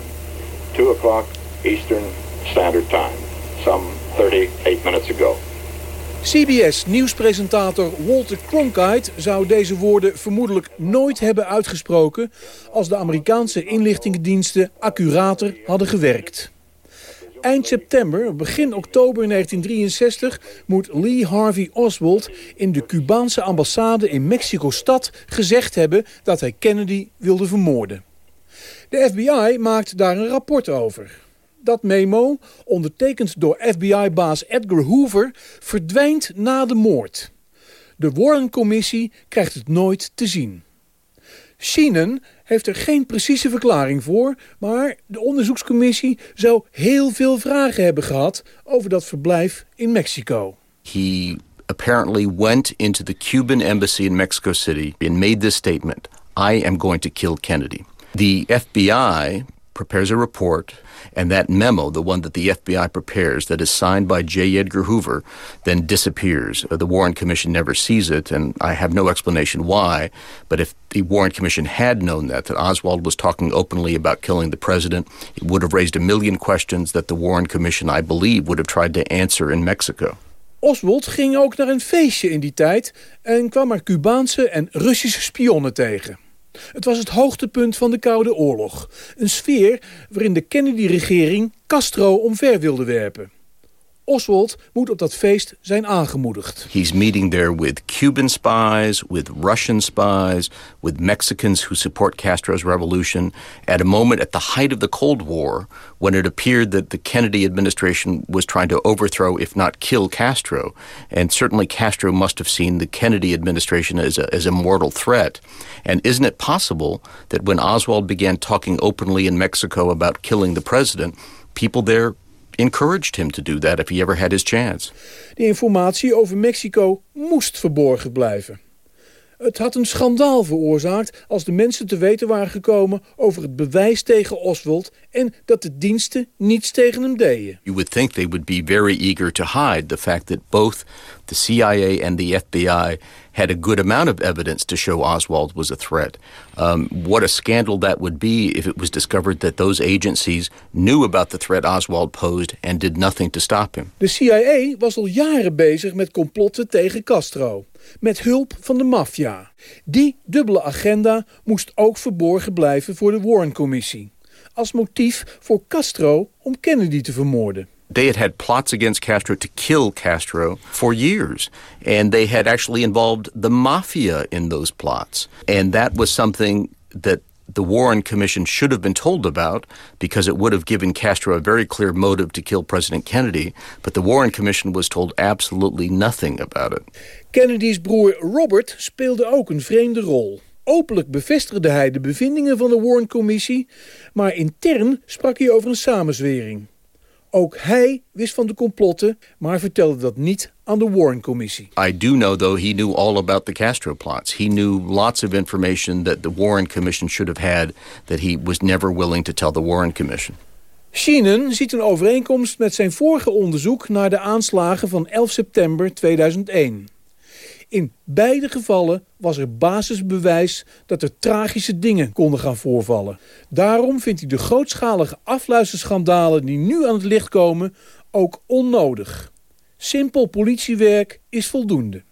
2 o'clock Eastern Standard Time, some 38 minutes ago. CBS-nieuwspresentator Walter Cronkite zou deze woorden vermoedelijk nooit hebben uitgesproken... als de Amerikaanse inlichtingendiensten accurater hadden gewerkt. Eind september, begin oktober 1963 moet Lee Harvey Oswald in de Cubaanse ambassade in Mexico-stad gezegd hebben dat hij Kennedy wilde vermoorden. De FBI maakt daar een rapport over. Dat memo, ondertekend door FBI-baas Edgar Hoover, verdwijnt na de moord. De Warren-commissie krijgt het nooit te zien. Sheenan heeft er geen precieze verklaring voor, maar de onderzoekscommissie zou heel veel vragen hebben gehad over dat verblijf in Mexico. He apparently went into the Cuban embassy in Mexico City and made this statement: I am going to kill Kennedy. The FBI prepares a report and that memo, the one that the FBI prepares, that is signed by J. Edgar Hoover, then disappears. Uh, the Warren Commission never sees it, and I have no explanation why. But if the Warren Commission had known that, that Oswald was talking openly about killing the president, it would have raised a million questions that the Warren Commission, I believe, would have tried to answer in Mexico. Oswald ging ook naar een feestje in die tijd en kwam er Cubaanse en Russische spionnen tegen. Het was het hoogtepunt van de Koude Oorlog. Een sfeer waarin de Kennedy-regering Castro omver wilde werpen. Oswald moet op dat feest zijn aangemoedigd. He's meeting there with Cuban spies, with Russian spies, with Mexicans who support Castro's revolution at a moment at the height of the Cold War when it appeared that the Kennedy administration was trying to overthrow, if not kill, Castro. And certainly Castro must have seen the Kennedy administration as a, as a mortal threat. And isn't it possible that when Oswald began talking openly in Mexico about killing the president, people there encouraged him to do that if he ever had his chance. De informatie over Mexico moest verborgen blijven. Het had een schandaal veroorzaakt als de mensen te weten waren gekomen over het bewijs tegen Oswald en dat de diensten niets tegen hem deden. You would think they would be very eager to hide the fact that both the CIA and the FBI had a good amount of evidence to show Oswald was a threat. Um, what a scandal that would be if it was discovered that those agencies knew about the threat Oswald posed and did nothing to stop him. De CIA was al jaren bezig met complotten tegen Castro met hulp van de maffia. Die dubbele agenda moest ook verborgen blijven voor de Warren-commissie. Als motief voor Castro om Kennedy te vermoorden. They had had plots against Castro to kill Castro for years. And they had actually involved the mafia in those plots. And that was something that the Warren Commission should have been told about because it would have given Castro a very clear motive to kill President Kennedy. But the Warren Commission was told absolutely nothing about it. Kennedy's broer Robert speelde ook een vreemde rol. Openlijk bevestigde hij de bevindingen van de Warren-commissie, maar intern sprak hij over een samenzwering. Ook hij wist van de complotten, maar vertelde dat niet aan de Warren-commissie. I do know, though, he knew all about the Castro plots. He knew lots of information that the Warren Commission should have had that he was never willing to tell the Warren Commission. Sheenan ziet een overeenkomst met zijn vorige onderzoek naar de aanslagen van 11 september 2001. In beide gevallen was er basisbewijs dat er tragische dingen konden gaan voorvallen. Daarom vindt hij de grootschalige afluisterschandalen die nu aan het licht komen ook onnodig. Simpel politiewerk is voldoende.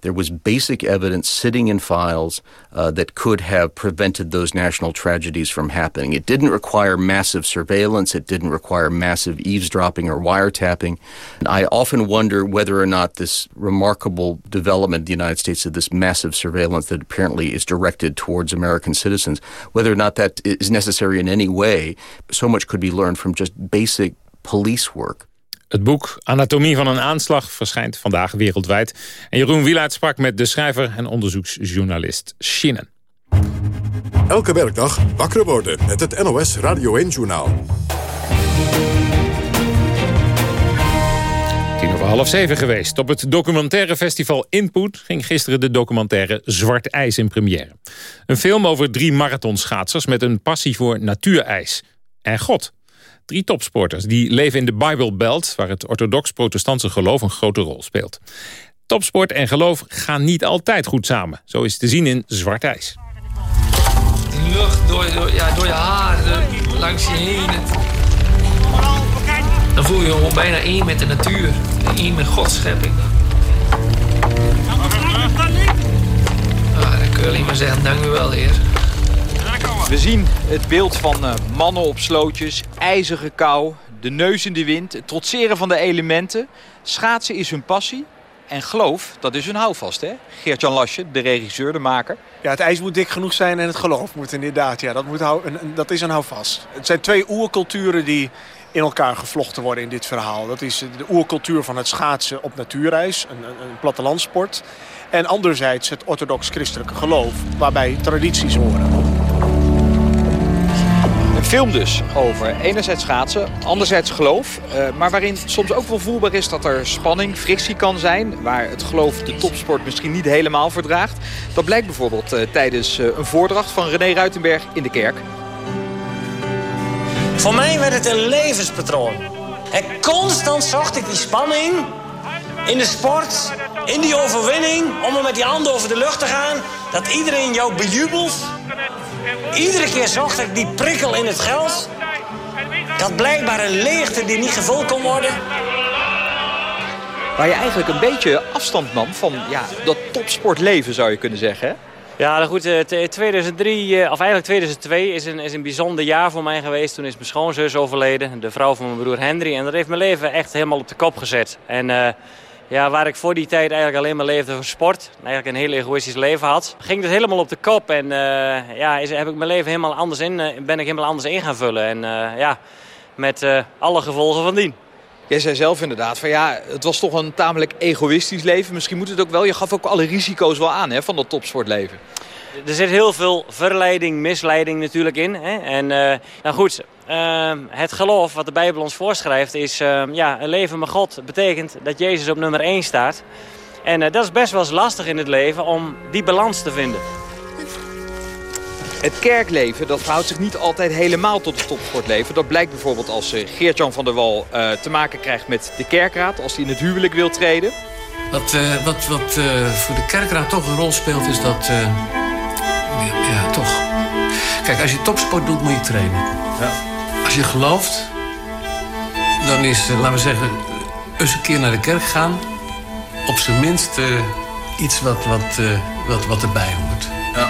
There was basic evidence sitting in files uh, that could have prevented those national tragedies from happening. It didn't require massive surveillance, it didn't require massive eavesdropping or wiretapping. And I often wonder whether or not this remarkable development in the United States of this massive surveillance that apparently is directed towards American citizens, whether or not that is necessary in any way. So much could be learned from just basic police work. Het boek Anatomie van een aanslag verschijnt vandaag wereldwijd. En Jeroen Wielaert sprak met de schrijver en onderzoeksjournalist Schinnen. Elke werkdag wakker worden met het NOS Radio 1-journaal. Tien over half zeven geweest. Op het documentaire festival Input ging gisteren de documentaire Zwart IJs in première. Een film over drie marathonschaatsers met een passie voor natuurijs. En God. Drie topsporters die leven in de Bible Belt... waar het orthodox-protestantse geloof een grote rol speelt. Topsport en geloof gaan niet altijd goed samen. Zo is te zien in Zwart IJs. Die lucht door, ja, door je door- langs je heen. Dan voel je je bijna één met de natuur. Één met Gods schepping. Ah, dan kun je alleen maar zeggen, dank wel, Heer. We zien het beeld van eh, mannen op slootjes, ijzige kou, de neus in de wind, het trotseren van de elementen. Schaatsen is hun passie en geloof, dat is hun houvast, hè? Geert-Jan Lasje, de regisseur, de maker. Ja, het ijs moet dik genoeg zijn en het geloof moet inderdaad. Ja, dat, moet hou, dat is een houvast. Het zijn twee oerculturen die in elkaar gevlochten worden in dit verhaal. Dat is de oercultuur van het schaatsen op natuurreis, een, een, een plattelandsport. En anderzijds het orthodox-christelijke geloof, waarbij tradities horen. Film dus over enerzijds schaatsen, anderzijds geloof. eh, maar waarin soms ook wel voelbaar is dat er spanning, frictie kan zijn. Waar het geloof de topsport misschien niet helemaal verdraagt. Dat blijkt bijvoorbeeld eh, tijdens eh, een voordracht van René Ruitenberg in de kerk. Voor mij werd het een levenspatroon. En constant zocht ik die spanning in de sport, in die overwinning, om er met die handen over de lucht te gaan. Dat iedereen jou bejubelt. Iedere keer zocht ik die prikkel in het geld. Ik had blijkbaar een leegte die niet gevuld kon worden. Waar je eigenlijk een beetje afstand nam van ja, dat topsportleven zou je kunnen zeggen. Hè? Ja, nou goed, eh, t- 2003, eh, of eigenlijk 2002 is een, is een bijzonder jaar voor mij geweest. Toen is mijn schoonzus overleden, de vrouw van mijn broer Henry. En dat heeft mijn leven echt helemaal op de kop gezet. En eh, ja, waar ik voor die tijd eigenlijk alleen maar leefde voor sport, en eigenlijk een heel egoïstisch leven had, ging het helemaal op de kop. En eh, ja, is, heb ik mijn leven helemaal anders in, eh, ben ik helemaal anders in gaan vullen. En eh, ja, met alle gevolgen van dien. Jij zei zelf inderdaad van ja, het was toch een tamelijk egoïstisch leven. Misschien moet het ook wel. Je gaf ook alle risico's wel aan hè, van dat topsportleven. Er zit heel veel verleiding, misleiding natuurlijk in. Hè? En eh, nou goed, eh, het geloof wat de Bijbel ons voorschrijft is... eh, ja, een leven met God betekent dat Jezus op nummer 1 staat. En eh, dat is best wel eens lastig in het leven om die balans te vinden. Het kerkleven dat verhoudt zich niet altijd helemaal tot het topsportleven. Dat blijkt bijvoorbeeld als eh, Geert-Jan van der Wal eh, te maken krijgt met de kerkraad. Als hij in het huwelijk wil treden. Wat, eh, wat, wat eh, voor de kerkraad toch een rol speelt, is dat... ja, ja, toch. Kijk, als je topsport doet, moet je trainen. Als je gelooft, dan is, eh, laten we zeggen, eens een keer naar de kerk gaan... op zijn minst eh, iets wat, wat, eh, wat, wat erbij hoort. Ja.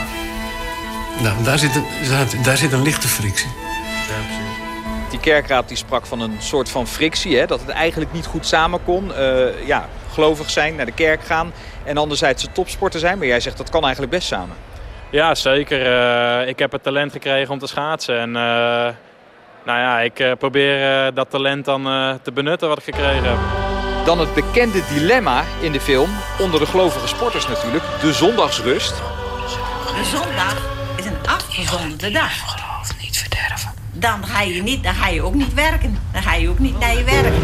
Nou, daar zit, een, daar, daar zit een lichte frictie. Die kerkraad die sprak van een soort van frictie. Hè, dat het eigenlijk niet goed samen kon. Eh, ja, gelovig zijn, naar de kerk gaan. En anderzijds een topsporter zijn. Maar jij zegt dat kan eigenlijk best samen. Ja, zeker. Eh, ik heb het talent gekregen om te schaatsen. En eh, nou ja, ik eh, probeer eh, dat talent dan eh, te benutten wat ik gekregen heb. Dan het bekende dilemma in de film. Onder de gelovige sporters natuurlijk. De zondagsrust. De zondag is een afgezonderde dag. Geloof niet verderven. Dan ga je niet, dan ga je ook niet werken. Dan ga je ook niet naar je werk.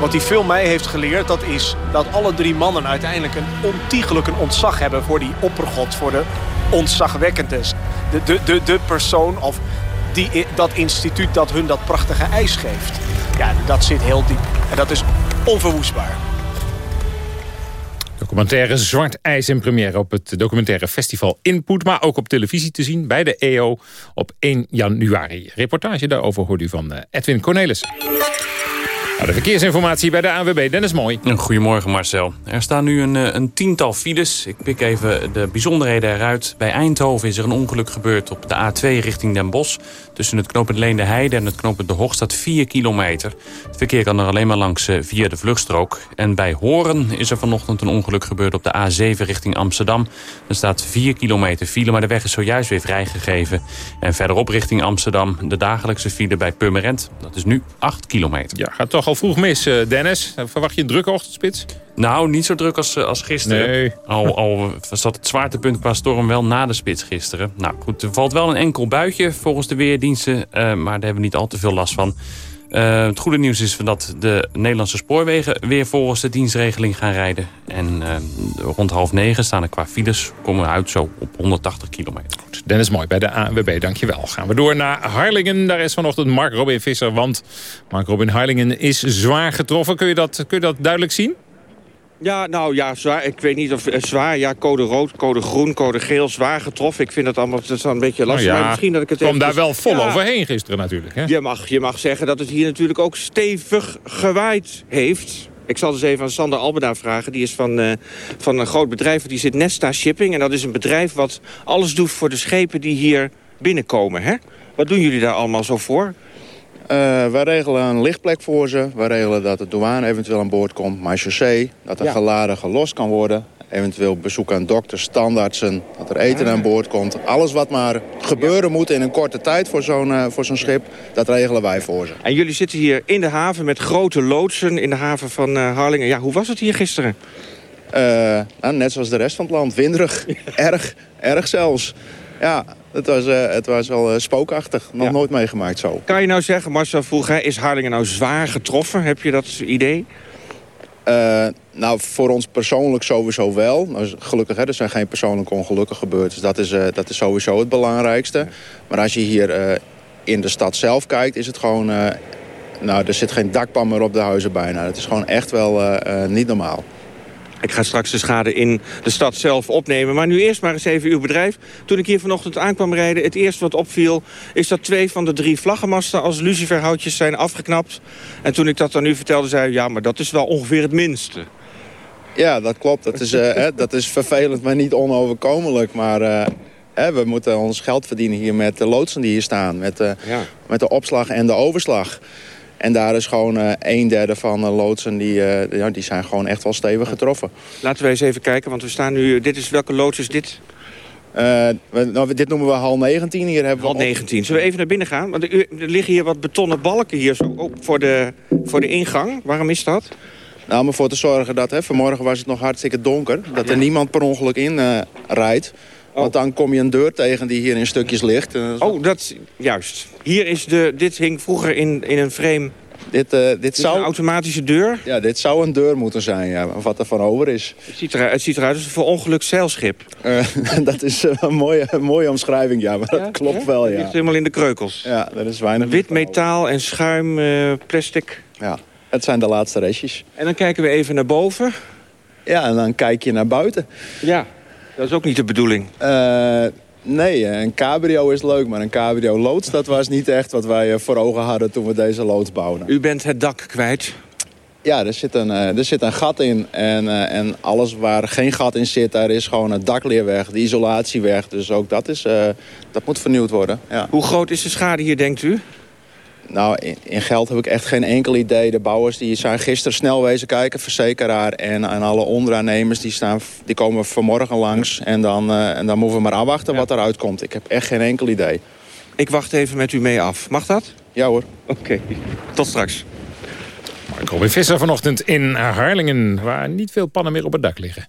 Wat die film mij heeft geleerd, dat is dat alle drie mannen uiteindelijk een ontiegelijk een ontzag hebben voor die oppergod, voor de ontzagwekkende. De, de, de, de persoon of die, dat instituut dat hun dat prachtige ijs geeft. Ja, dat zit heel diep. En dat is onverwoestbaar. Documentaire Zwart IJs in première op het documentaire festival Input... maar ook op televisie te zien bij de EO op 1 januari. Reportage daarover hoort u van eh, Edwin Cornelis. Nou, de verkeersinformatie bij de ANWB, Dennis Mooi. Goedemorgen Marcel. Er staan nu een, eh, een tiental files. Ik pik even de bijzonderheden eruit. Bij Eindhoven is er een ongeluk gebeurd op de A2 richting Den Bosch. Tussen het knooppunt Leende Heide en het knooppunt De Hoog staat 4 kilometer. Het verkeer kan er alleen maar langs eh, via de vluchtstrook. En bij Horen is er vanochtend een ongeluk gebeurd op de A7 richting Amsterdam. Er staat 4 kilometer file, maar de weg is zojuist weer vrijgegeven. En verderop richting Amsterdam de dagelijkse file bij Purmerend. Dat is nu 8 kilometer. Ja, gaat toch al vroeg mis, eh, Dennis. Verwacht je een drukke ochtendspits? Nou, niet zo druk als, als gisteren. Nee. Al, al zat het zwaartepunt qua storm wel na de spits gisteren. Nou goed, er valt wel een enkel buitje volgens de weerdiensten. maar daar hebben we niet al te veel last van. Uh, het goede nieuws is dat de Nederlandse spoorwegen weer volgens de dienstregeling gaan rijden. En uh, rond half negen staan er qua files, komen we uit zo op 180 kilometer. Goed, Dennis Mooi bij de ANWB, dankjewel. Gaan we door naar Harlingen. Daar is vanochtend Mark Robin Visser, want Mark Robin Harlingen is zwaar getroffen. Kun je dat, kun je dat duidelijk zien? Ja, nou ja, zwaar. Ik weet niet of uh, zwaar. Ja, code rood, code groen, code geel, zwaar getroffen. Ik vind dat allemaal dat is een beetje lastig. Nou maar misschien dat ik het kwam daar wel vol ja. overheen gisteren natuurlijk. Hè? Je, mag, je mag zeggen dat het hier natuurlijk ook stevig gewaaid heeft. Ik zal dus even aan Sander Albeda vragen. Die is van, uh, van een groot bedrijf. Die zit Nesta Shipping. En dat is een bedrijf wat alles doet voor de schepen die hier binnenkomen. Hè? Wat doen jullie daar allemaal zo voor? Uh, wij regelen een lichtplek voor ze. Wij regelen dat de douane eventueel aan boord komt. Maar chaussee, dat er ja. geladen gelost kan worden. Eventueel bezoek aan dokters, standaardsen. Dat er eten ah. aan boord komt. Alles wat maar gebeuren ja. moet in een korte tijd voor zo'n uh, voor zo'n schip. Dat regelen wij voor ze. En jullie zitten hier in de haven met grote loodsen in de haven van uh, Harlingen. Ja, hoe was het hier gisteren? nou, net zoals de rest van het land. Winderig. erg, erg zelfs. Ja, het was, uh, het was wel uh, spookachtig. Nog ja. nooit meegemaakt zo. Kan je nou zeggen, Marcel vroeg, hè, is Harlingen nou zwaar getroffen? Heb je dat idee? Uh, nou, voor ons persoonlijk sowieso wel. Nou, gelukkig, hè, er zijn geen persoonlijke ongelukken gebeurd. Dus dat is, dat is sowieso het belangrijkste. Ja. Maar als je hier in de stad zelf kijkt, is het gewoon... nou, er zit geen dakpan meer op de huizen bijna. Het is gewoon echt wel niet normaal. Ik ga straks de schade in de stad zelf opnemen. Maar nu eerst maar eens even uw bedrijf. Toen ik hier vanochtend aankwam rijden, het eerste wat opviel... is dat twee van de drie vlaggenmasten als luciferhoutjes zijn afgeknapt. En toen ik dat aan u vertelde, zei u... ja, maar dat is wel ongeveer het minste. Ja, dat klopt. Dat is, uh, hè, dat is vervelend, maar niet onoverkomelijk. Maar uh, hè, we moeten ons geld verdienen hier met de loodsen die hier staan. Met, uh, ja. met de opslag en de overslag. En daar is gewoon uh, een derde van de loodsen, die, ja, die zijn gewoon echt wel stevig getroffen. Laten we eens even kijken, want we staan nu... Dit is, welke loods is dit? Uh, we, nou, dit noemen we hal 19. Hier hebben hal we 19. Zullen we even naar binnen gaan? Want er, liggen hier wat betonnen balken hier zo ook voor de, voor de ingang. Waarom is dat? Nou, om ervoor te zorgen dat... Hè, vanmorgen was het nog hartstikke donker. Dat ja. er niemand per ongeluk in rijdt. Oh. Want dan kom je een deur tegen die hier in stukjes ligt. Oh, dat juist. Hier is de, dit hing vroeger in, in een frame... Dit, uh, dit, dit zou een automatische deur? Ja, dit zou een deur moeten zijn, ja, wat er van over is. Het ziet, eruit, het ziet eruit als een verongelukt zeilschip. Uh, dat is een mooie, een mooie omschrijving, ja, maar ja? dat klopt ja? wel, ja. Het ligt helemaal in de kreukels. Ja, dat is weinig. Wit metaal en schuim, uh, plastic. Ja, het zijn de laatste restjes. En dan kijken we even naar boven. Ja, en dan kijk je naar buiten. Ja, dat is ook niet de bedoeling. Uh, nee, een cabrio is leuk, maar een cabrio loods... dat was niet echt wat wij voor ogen hadden toen we deze loods bouwden. U bent het dak kwijt? Ja, er zit een, er zit een gat in. En, en alles waar geen gat in zit, daar is gewoon het dakleer weg. De isolatie weg. Dus ook dat, is, uh, dat moet vernieuwd worden. Ja. Hoe groot is de schade hier, denkt u? Nou, in, in, geld heb ik echt geen enkel idee. De bouwers die zijn gisteren snel wezen kijken, verzekeraar en, en alle onderaannemers die, staan, die komen vanmorgen langs. En dan, uh, en dan moeten we maar afwachten ja. wat eruit komt. Ik heb echt geen enkel idee. Ik wacht even met u mee af. Mag dat? Ja hoor. Oké, okay. tot straks. Robin Visser vanochtend in Harlingen, waar niet veel pannen meer op het dak liggen.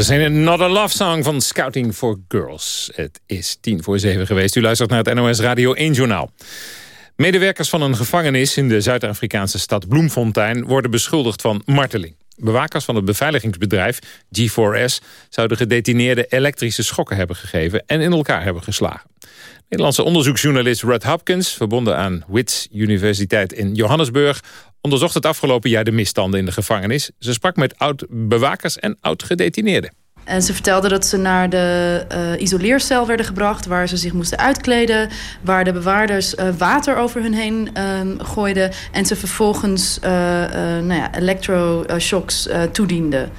Ze zijn Not a Love Song van Scouting for Girls. Het is tien voor zeven geweest. U luistert naar het NOS Radio 1 Journaal. Medewerkers van een gevangenis in de Zuid-Afrikaanse stad Bloemfontein... worden beschuldigd van marteling. Bewakers van het beveiligingsbedrijf G4S... zouden gedetineerden elektrische schokken hebben gegeven... en in elkaar hebben geslagen. Nederlandse onderzoeksjournalist Rudd Hopkins... verbonden aan Wits Universiteit in Johannesburg... onderzocht het afgelopen jaar de misstanden in de gevangenis. Ze sprak met oud-bewakers en oud-gedetineerden. En ze vertelde dat ze naar de eh, isoleercel werden gebracht... waar ze zich moesten uitkleden... waar de bewaarders eh, water over hun heen ehm, gooiden... en ze vervolgens eh, nou ja, electroshocks eh, toedienden.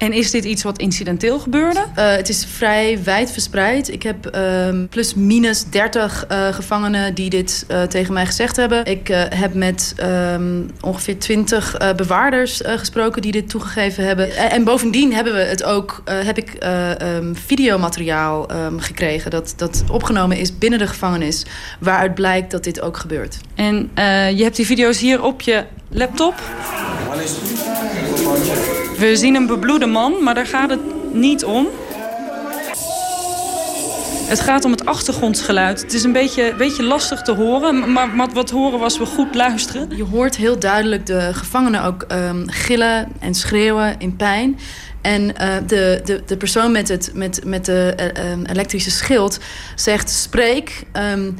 En is dit iets wat incidenteel gebeurde? Eh, het is vrij wijd verspreid. Ik heb ehm, plus minus 30 eh, gevangenen die dit eh, tegen mij gezegd hebben. Ik eh, heb met ehm, ongeveer 20 eh, bewaarders eh, gesproken die dit toegegeven hebben. En, en bovendien hebben we het ook, eh, heb ik eh, ehm, videomateriaal ehm, gekregen dat, dat opgenomen is binnen de gevangenis, waaruit blijkt dat dit ook gebeurt. En eh, je hebt die video's hier op je laptop. We zien een bebloede man, maar daar gaat het niet om. Het gaat om het achtergrondgeluid. Het is een beetje, lastig te horen, maar wat, wat horen was we goed luisteren. Je hoort heel duidelijk de gevangenen ook ehm, gillen en schreeuwen in pijn. En eh, de, de, de persoon met, het, met, met de eh, ehm, elektrische schild zegt... spreek, ehm,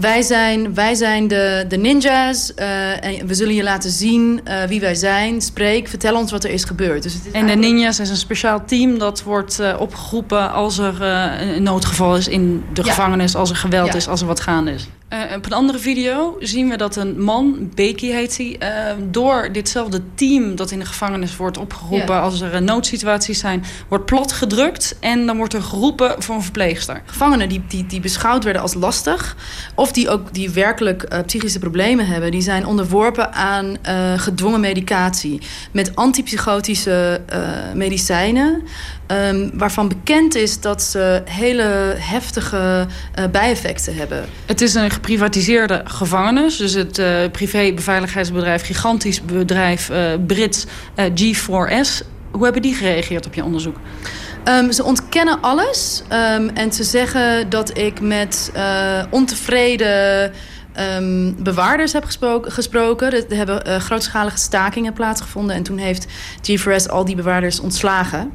wij- zijn, wij zijn de, de ninja's... eh, en we zullen je laten zien wie wij zijn. Spreek, vertel ons wat er is gebeurd. Dus het is En de Ninjas is een speciaal team dat wordt opgeroepen als er een noodgeval is in de Ja. gevangenis, als er geweld Ja. is, als er wat gaande is. Eh, op een andere video zien we dat een man, Becky heet hij, eh, door ditzelfde team dat in de gevangenis wordt opgeroepen Ja. als er eh, noodsituaties zijn, wordt platgedrukt en dan wordt er geroepen voor een verpleegster. Gevangenen die, die, die beschouwd werden als lastig... of die ook die werkelijk psychische problemen hebben... die zijn onderworpen aan gedwongen medicatie... met antipsychotische medicijnen... ehm, waarvan bekend is dat ze hele heftige eh, bijeffecten hebben. Het is een geprivatiseerde gevangenis. Dus het eh privé-beveiligheidsbedrijf, gigantisch bedrijf eh, Brits eh, G4S. Hoe hebben die gereageerd op je onderzoek? Ehm, ze ontkennen alles ehm, en ze zeggen dat ik met ontevreden bewaarders heb gesproken. gesproken. Er hebben grootschalige stakingen plaatsgevonden en toen heeft G4S al die bewaarders ontslagen.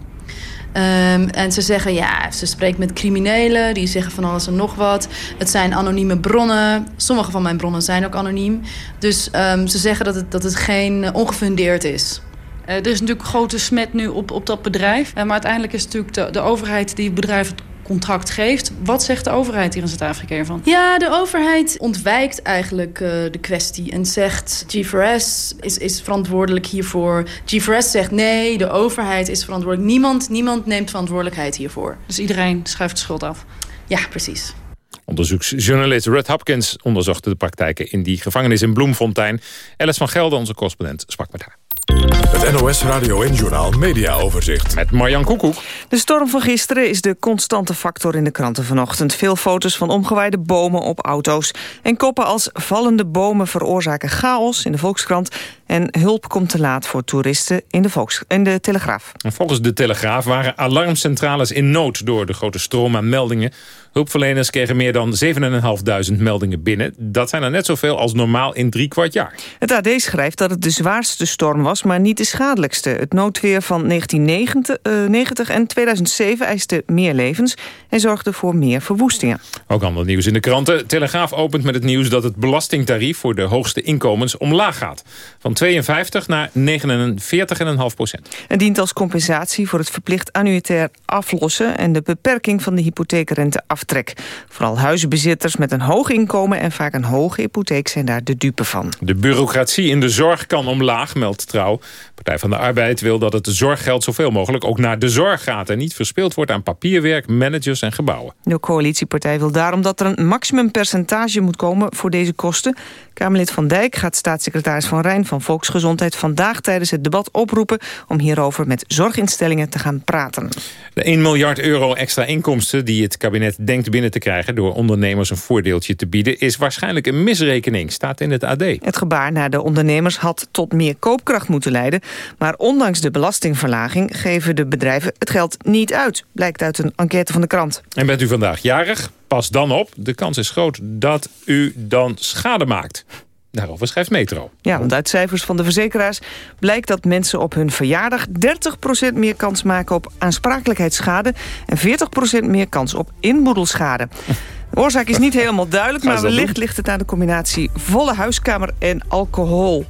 Ehm, en ze zeggen, ja, ze spreekt met criminelen, die zeggen van alles en nog wat. Het zijn anonieme bronnen. Sommige van mijn bronnen zijn ook anoniem. Dus ehm, ze zeggen dat het, dat het geen eh, ongefundeerd is. Eh, er is natuurlijk grote smet nu op, op dat bedrijf. Eh, maar uiteindelijk is natuurlijk de, de overheid die het bedrijf contract geeft. Wat zegt de overheid hier in Zuid-Afrika hiervan? Ja, de overheid ontwijkt eigenlijk uh, de kwestie en zegt... G4S is, is verantwoordelijk hiervoor. G4S zegt nee, de overheid is verantwoordelijk. Niemand, niemand neemt verantwoordelijkheid hiervoor. Dus iedereen schuift de schuld af? Ja, precies. Onderzoeksjournalist Rudd Hopkins onderzocht de praktijken in die gevangenis in Bloemfontein. Alice van Gelder, onze correspondent, sprak met haar. Het NOS Radio en Journal Media Overzicht. Met Marjan Koekoek. De storm van gisteren is de constante factor in de kranten vanochtend. Veel foto's van omgewaaide bomen op auto's. En koppen als vallende bomen veroorzaken chaos in de Volkskrant. En hulp komt te laat voor toeristen in de, Volks in de Telegraaf. En volgens de Telegraaf waren alarmcentrales in nood... door de grote stroom aan meldingen Hulpverleners kregen meer dan 7.500 meldingen binnen. Dat zijn er net zoveel als normaal in drie kwart jaar. Het AD schrijft dat het de zwaarste storm was, maar niet de schadelijkste. Het noodweer van 1990 en 2007 eiste meer levens... en zorgde voor meer verwoestingen. Ook ander nieuws in de kranten. Telegraaf opent met het nieuws dat het belastingtarief... voor de hoogste inkomens omlaag gaat. Van 52 naar 49,5 procent. Het dient als compensatie voor het verplicht annuitair aflossen... en de beperking van de hypotheekrente af Vooral huizenbezitters met een hoog inkomen en vaak een hoge hypotheek zijn daar de dupe van. De bureaucratie in de zorg kan omlaag, meldt Trouw. Partij van de Arbeid wil dat het zorggeld zoveel mogelijk ook naar de zorg gaat... en niet verspild wordt aan papierwerk, managers en gebouwen. De coalitiepartij wil daarom dat er een maximumpercentage moet komen voor deze kosten. Kamerlid Van Dijk gaat staatssecretaris Van Rijn van Volksgezondheid... vandaag tijdens het debat oproepen om hierover met zorginstellingen te gaan praten. De 1 miljard euro extra inkomsten die het kabinet denkt binnen te krijgen... door ondernemers een voordeeltje te bieden... is waarschijnlijk een misrekening, staat in het AD. Het gebaar naar de ondernemers had tot meer koopkracht moeten leiden... maar ondanks de belastingverlaging geven de bedrijven het geld niet uit... blijkt uit een enquête van de krant. En bent u vandaag jarig? Pas dan op. De kans is groot dat u dan schade maakt. Daarover schrijft Metro. Ja, want uit cijfers van de verzekeraars blijkt dat mensen op hun verjaardag 30% meer kans maken op aansprakelijkheidsschade en 40% meer kans op inboedelschade. De oorzaak is niet helemaal duidelijk, maar wellicht ligt het aan de combinatie volle huiskamer en alcohol.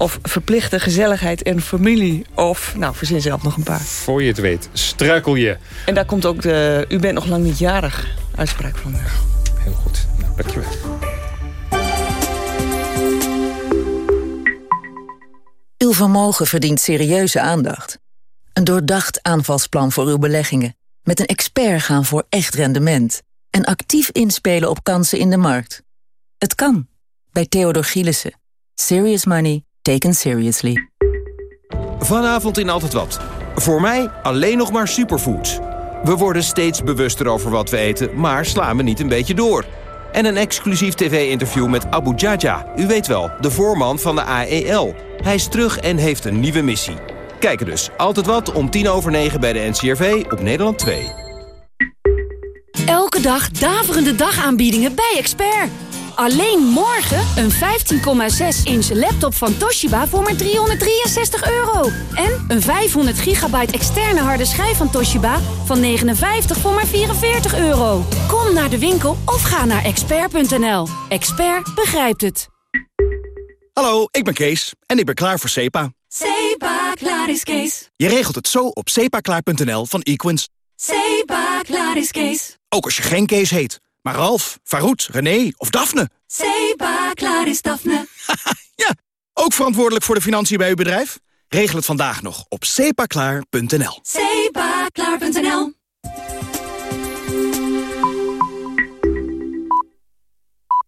Of verplichte gezelligheid en familie. Of, nou, verzin zelf nog een paar. Voor je het weet, struikel je. En daar komt ook de u bent nog lang niet jarig uitspraak van. Heel goed, nou, dankjewel. Uw vermogen verdient serieuze aandacht. Een doordacht aanvalsplan voor uw beleggingen. Met een expert gaan voor echt rendement. En actief inspelen op kansen in de markt. Het kan. Bij Theodor Gielissen. Serious money taken seriously. Vanavond in Altijd Wat. Voor mij alleen nog maar superfoods. We worden steeds bewuster over wat we eten, maar slaan we niet een beetje door. En een exclusief tv-interview met Abu Jaja. U weet wel, de voorman van de AEL. Hij is terug en heeft een nieuwe missie. Kijken dus. Altijd wat om tien over negen bij de NCRV op Nederland 2. Elke dag daverende dagaanbiedingen bij Expert. Alleen morgen een 15,6 inch laptop van Toshiba voor maar 363 euro. En een 500 gigabyte externe harde schijf van Toshiba van 59 voor maar 44 euro. Kom naar de winkel of ga naar expert.nl. Expert begrijpt het. Hallo, ik ben Kees en ik ben klaar voor SEPA. SEPA, klaar is Kees. Je regelt het zo op sepaklaar.nl van Equins. SEPA, klaar is Kees. Ook als je geen Kees heet, maar Ralf, Farouk, René of Daphne. SEPA, klaar is Daphne. ja, ook verantwoordelijk voor de financiën bij uw bedrijf? Regel het vandaag nog op sepaklaar.nl. Sepaklaar.nl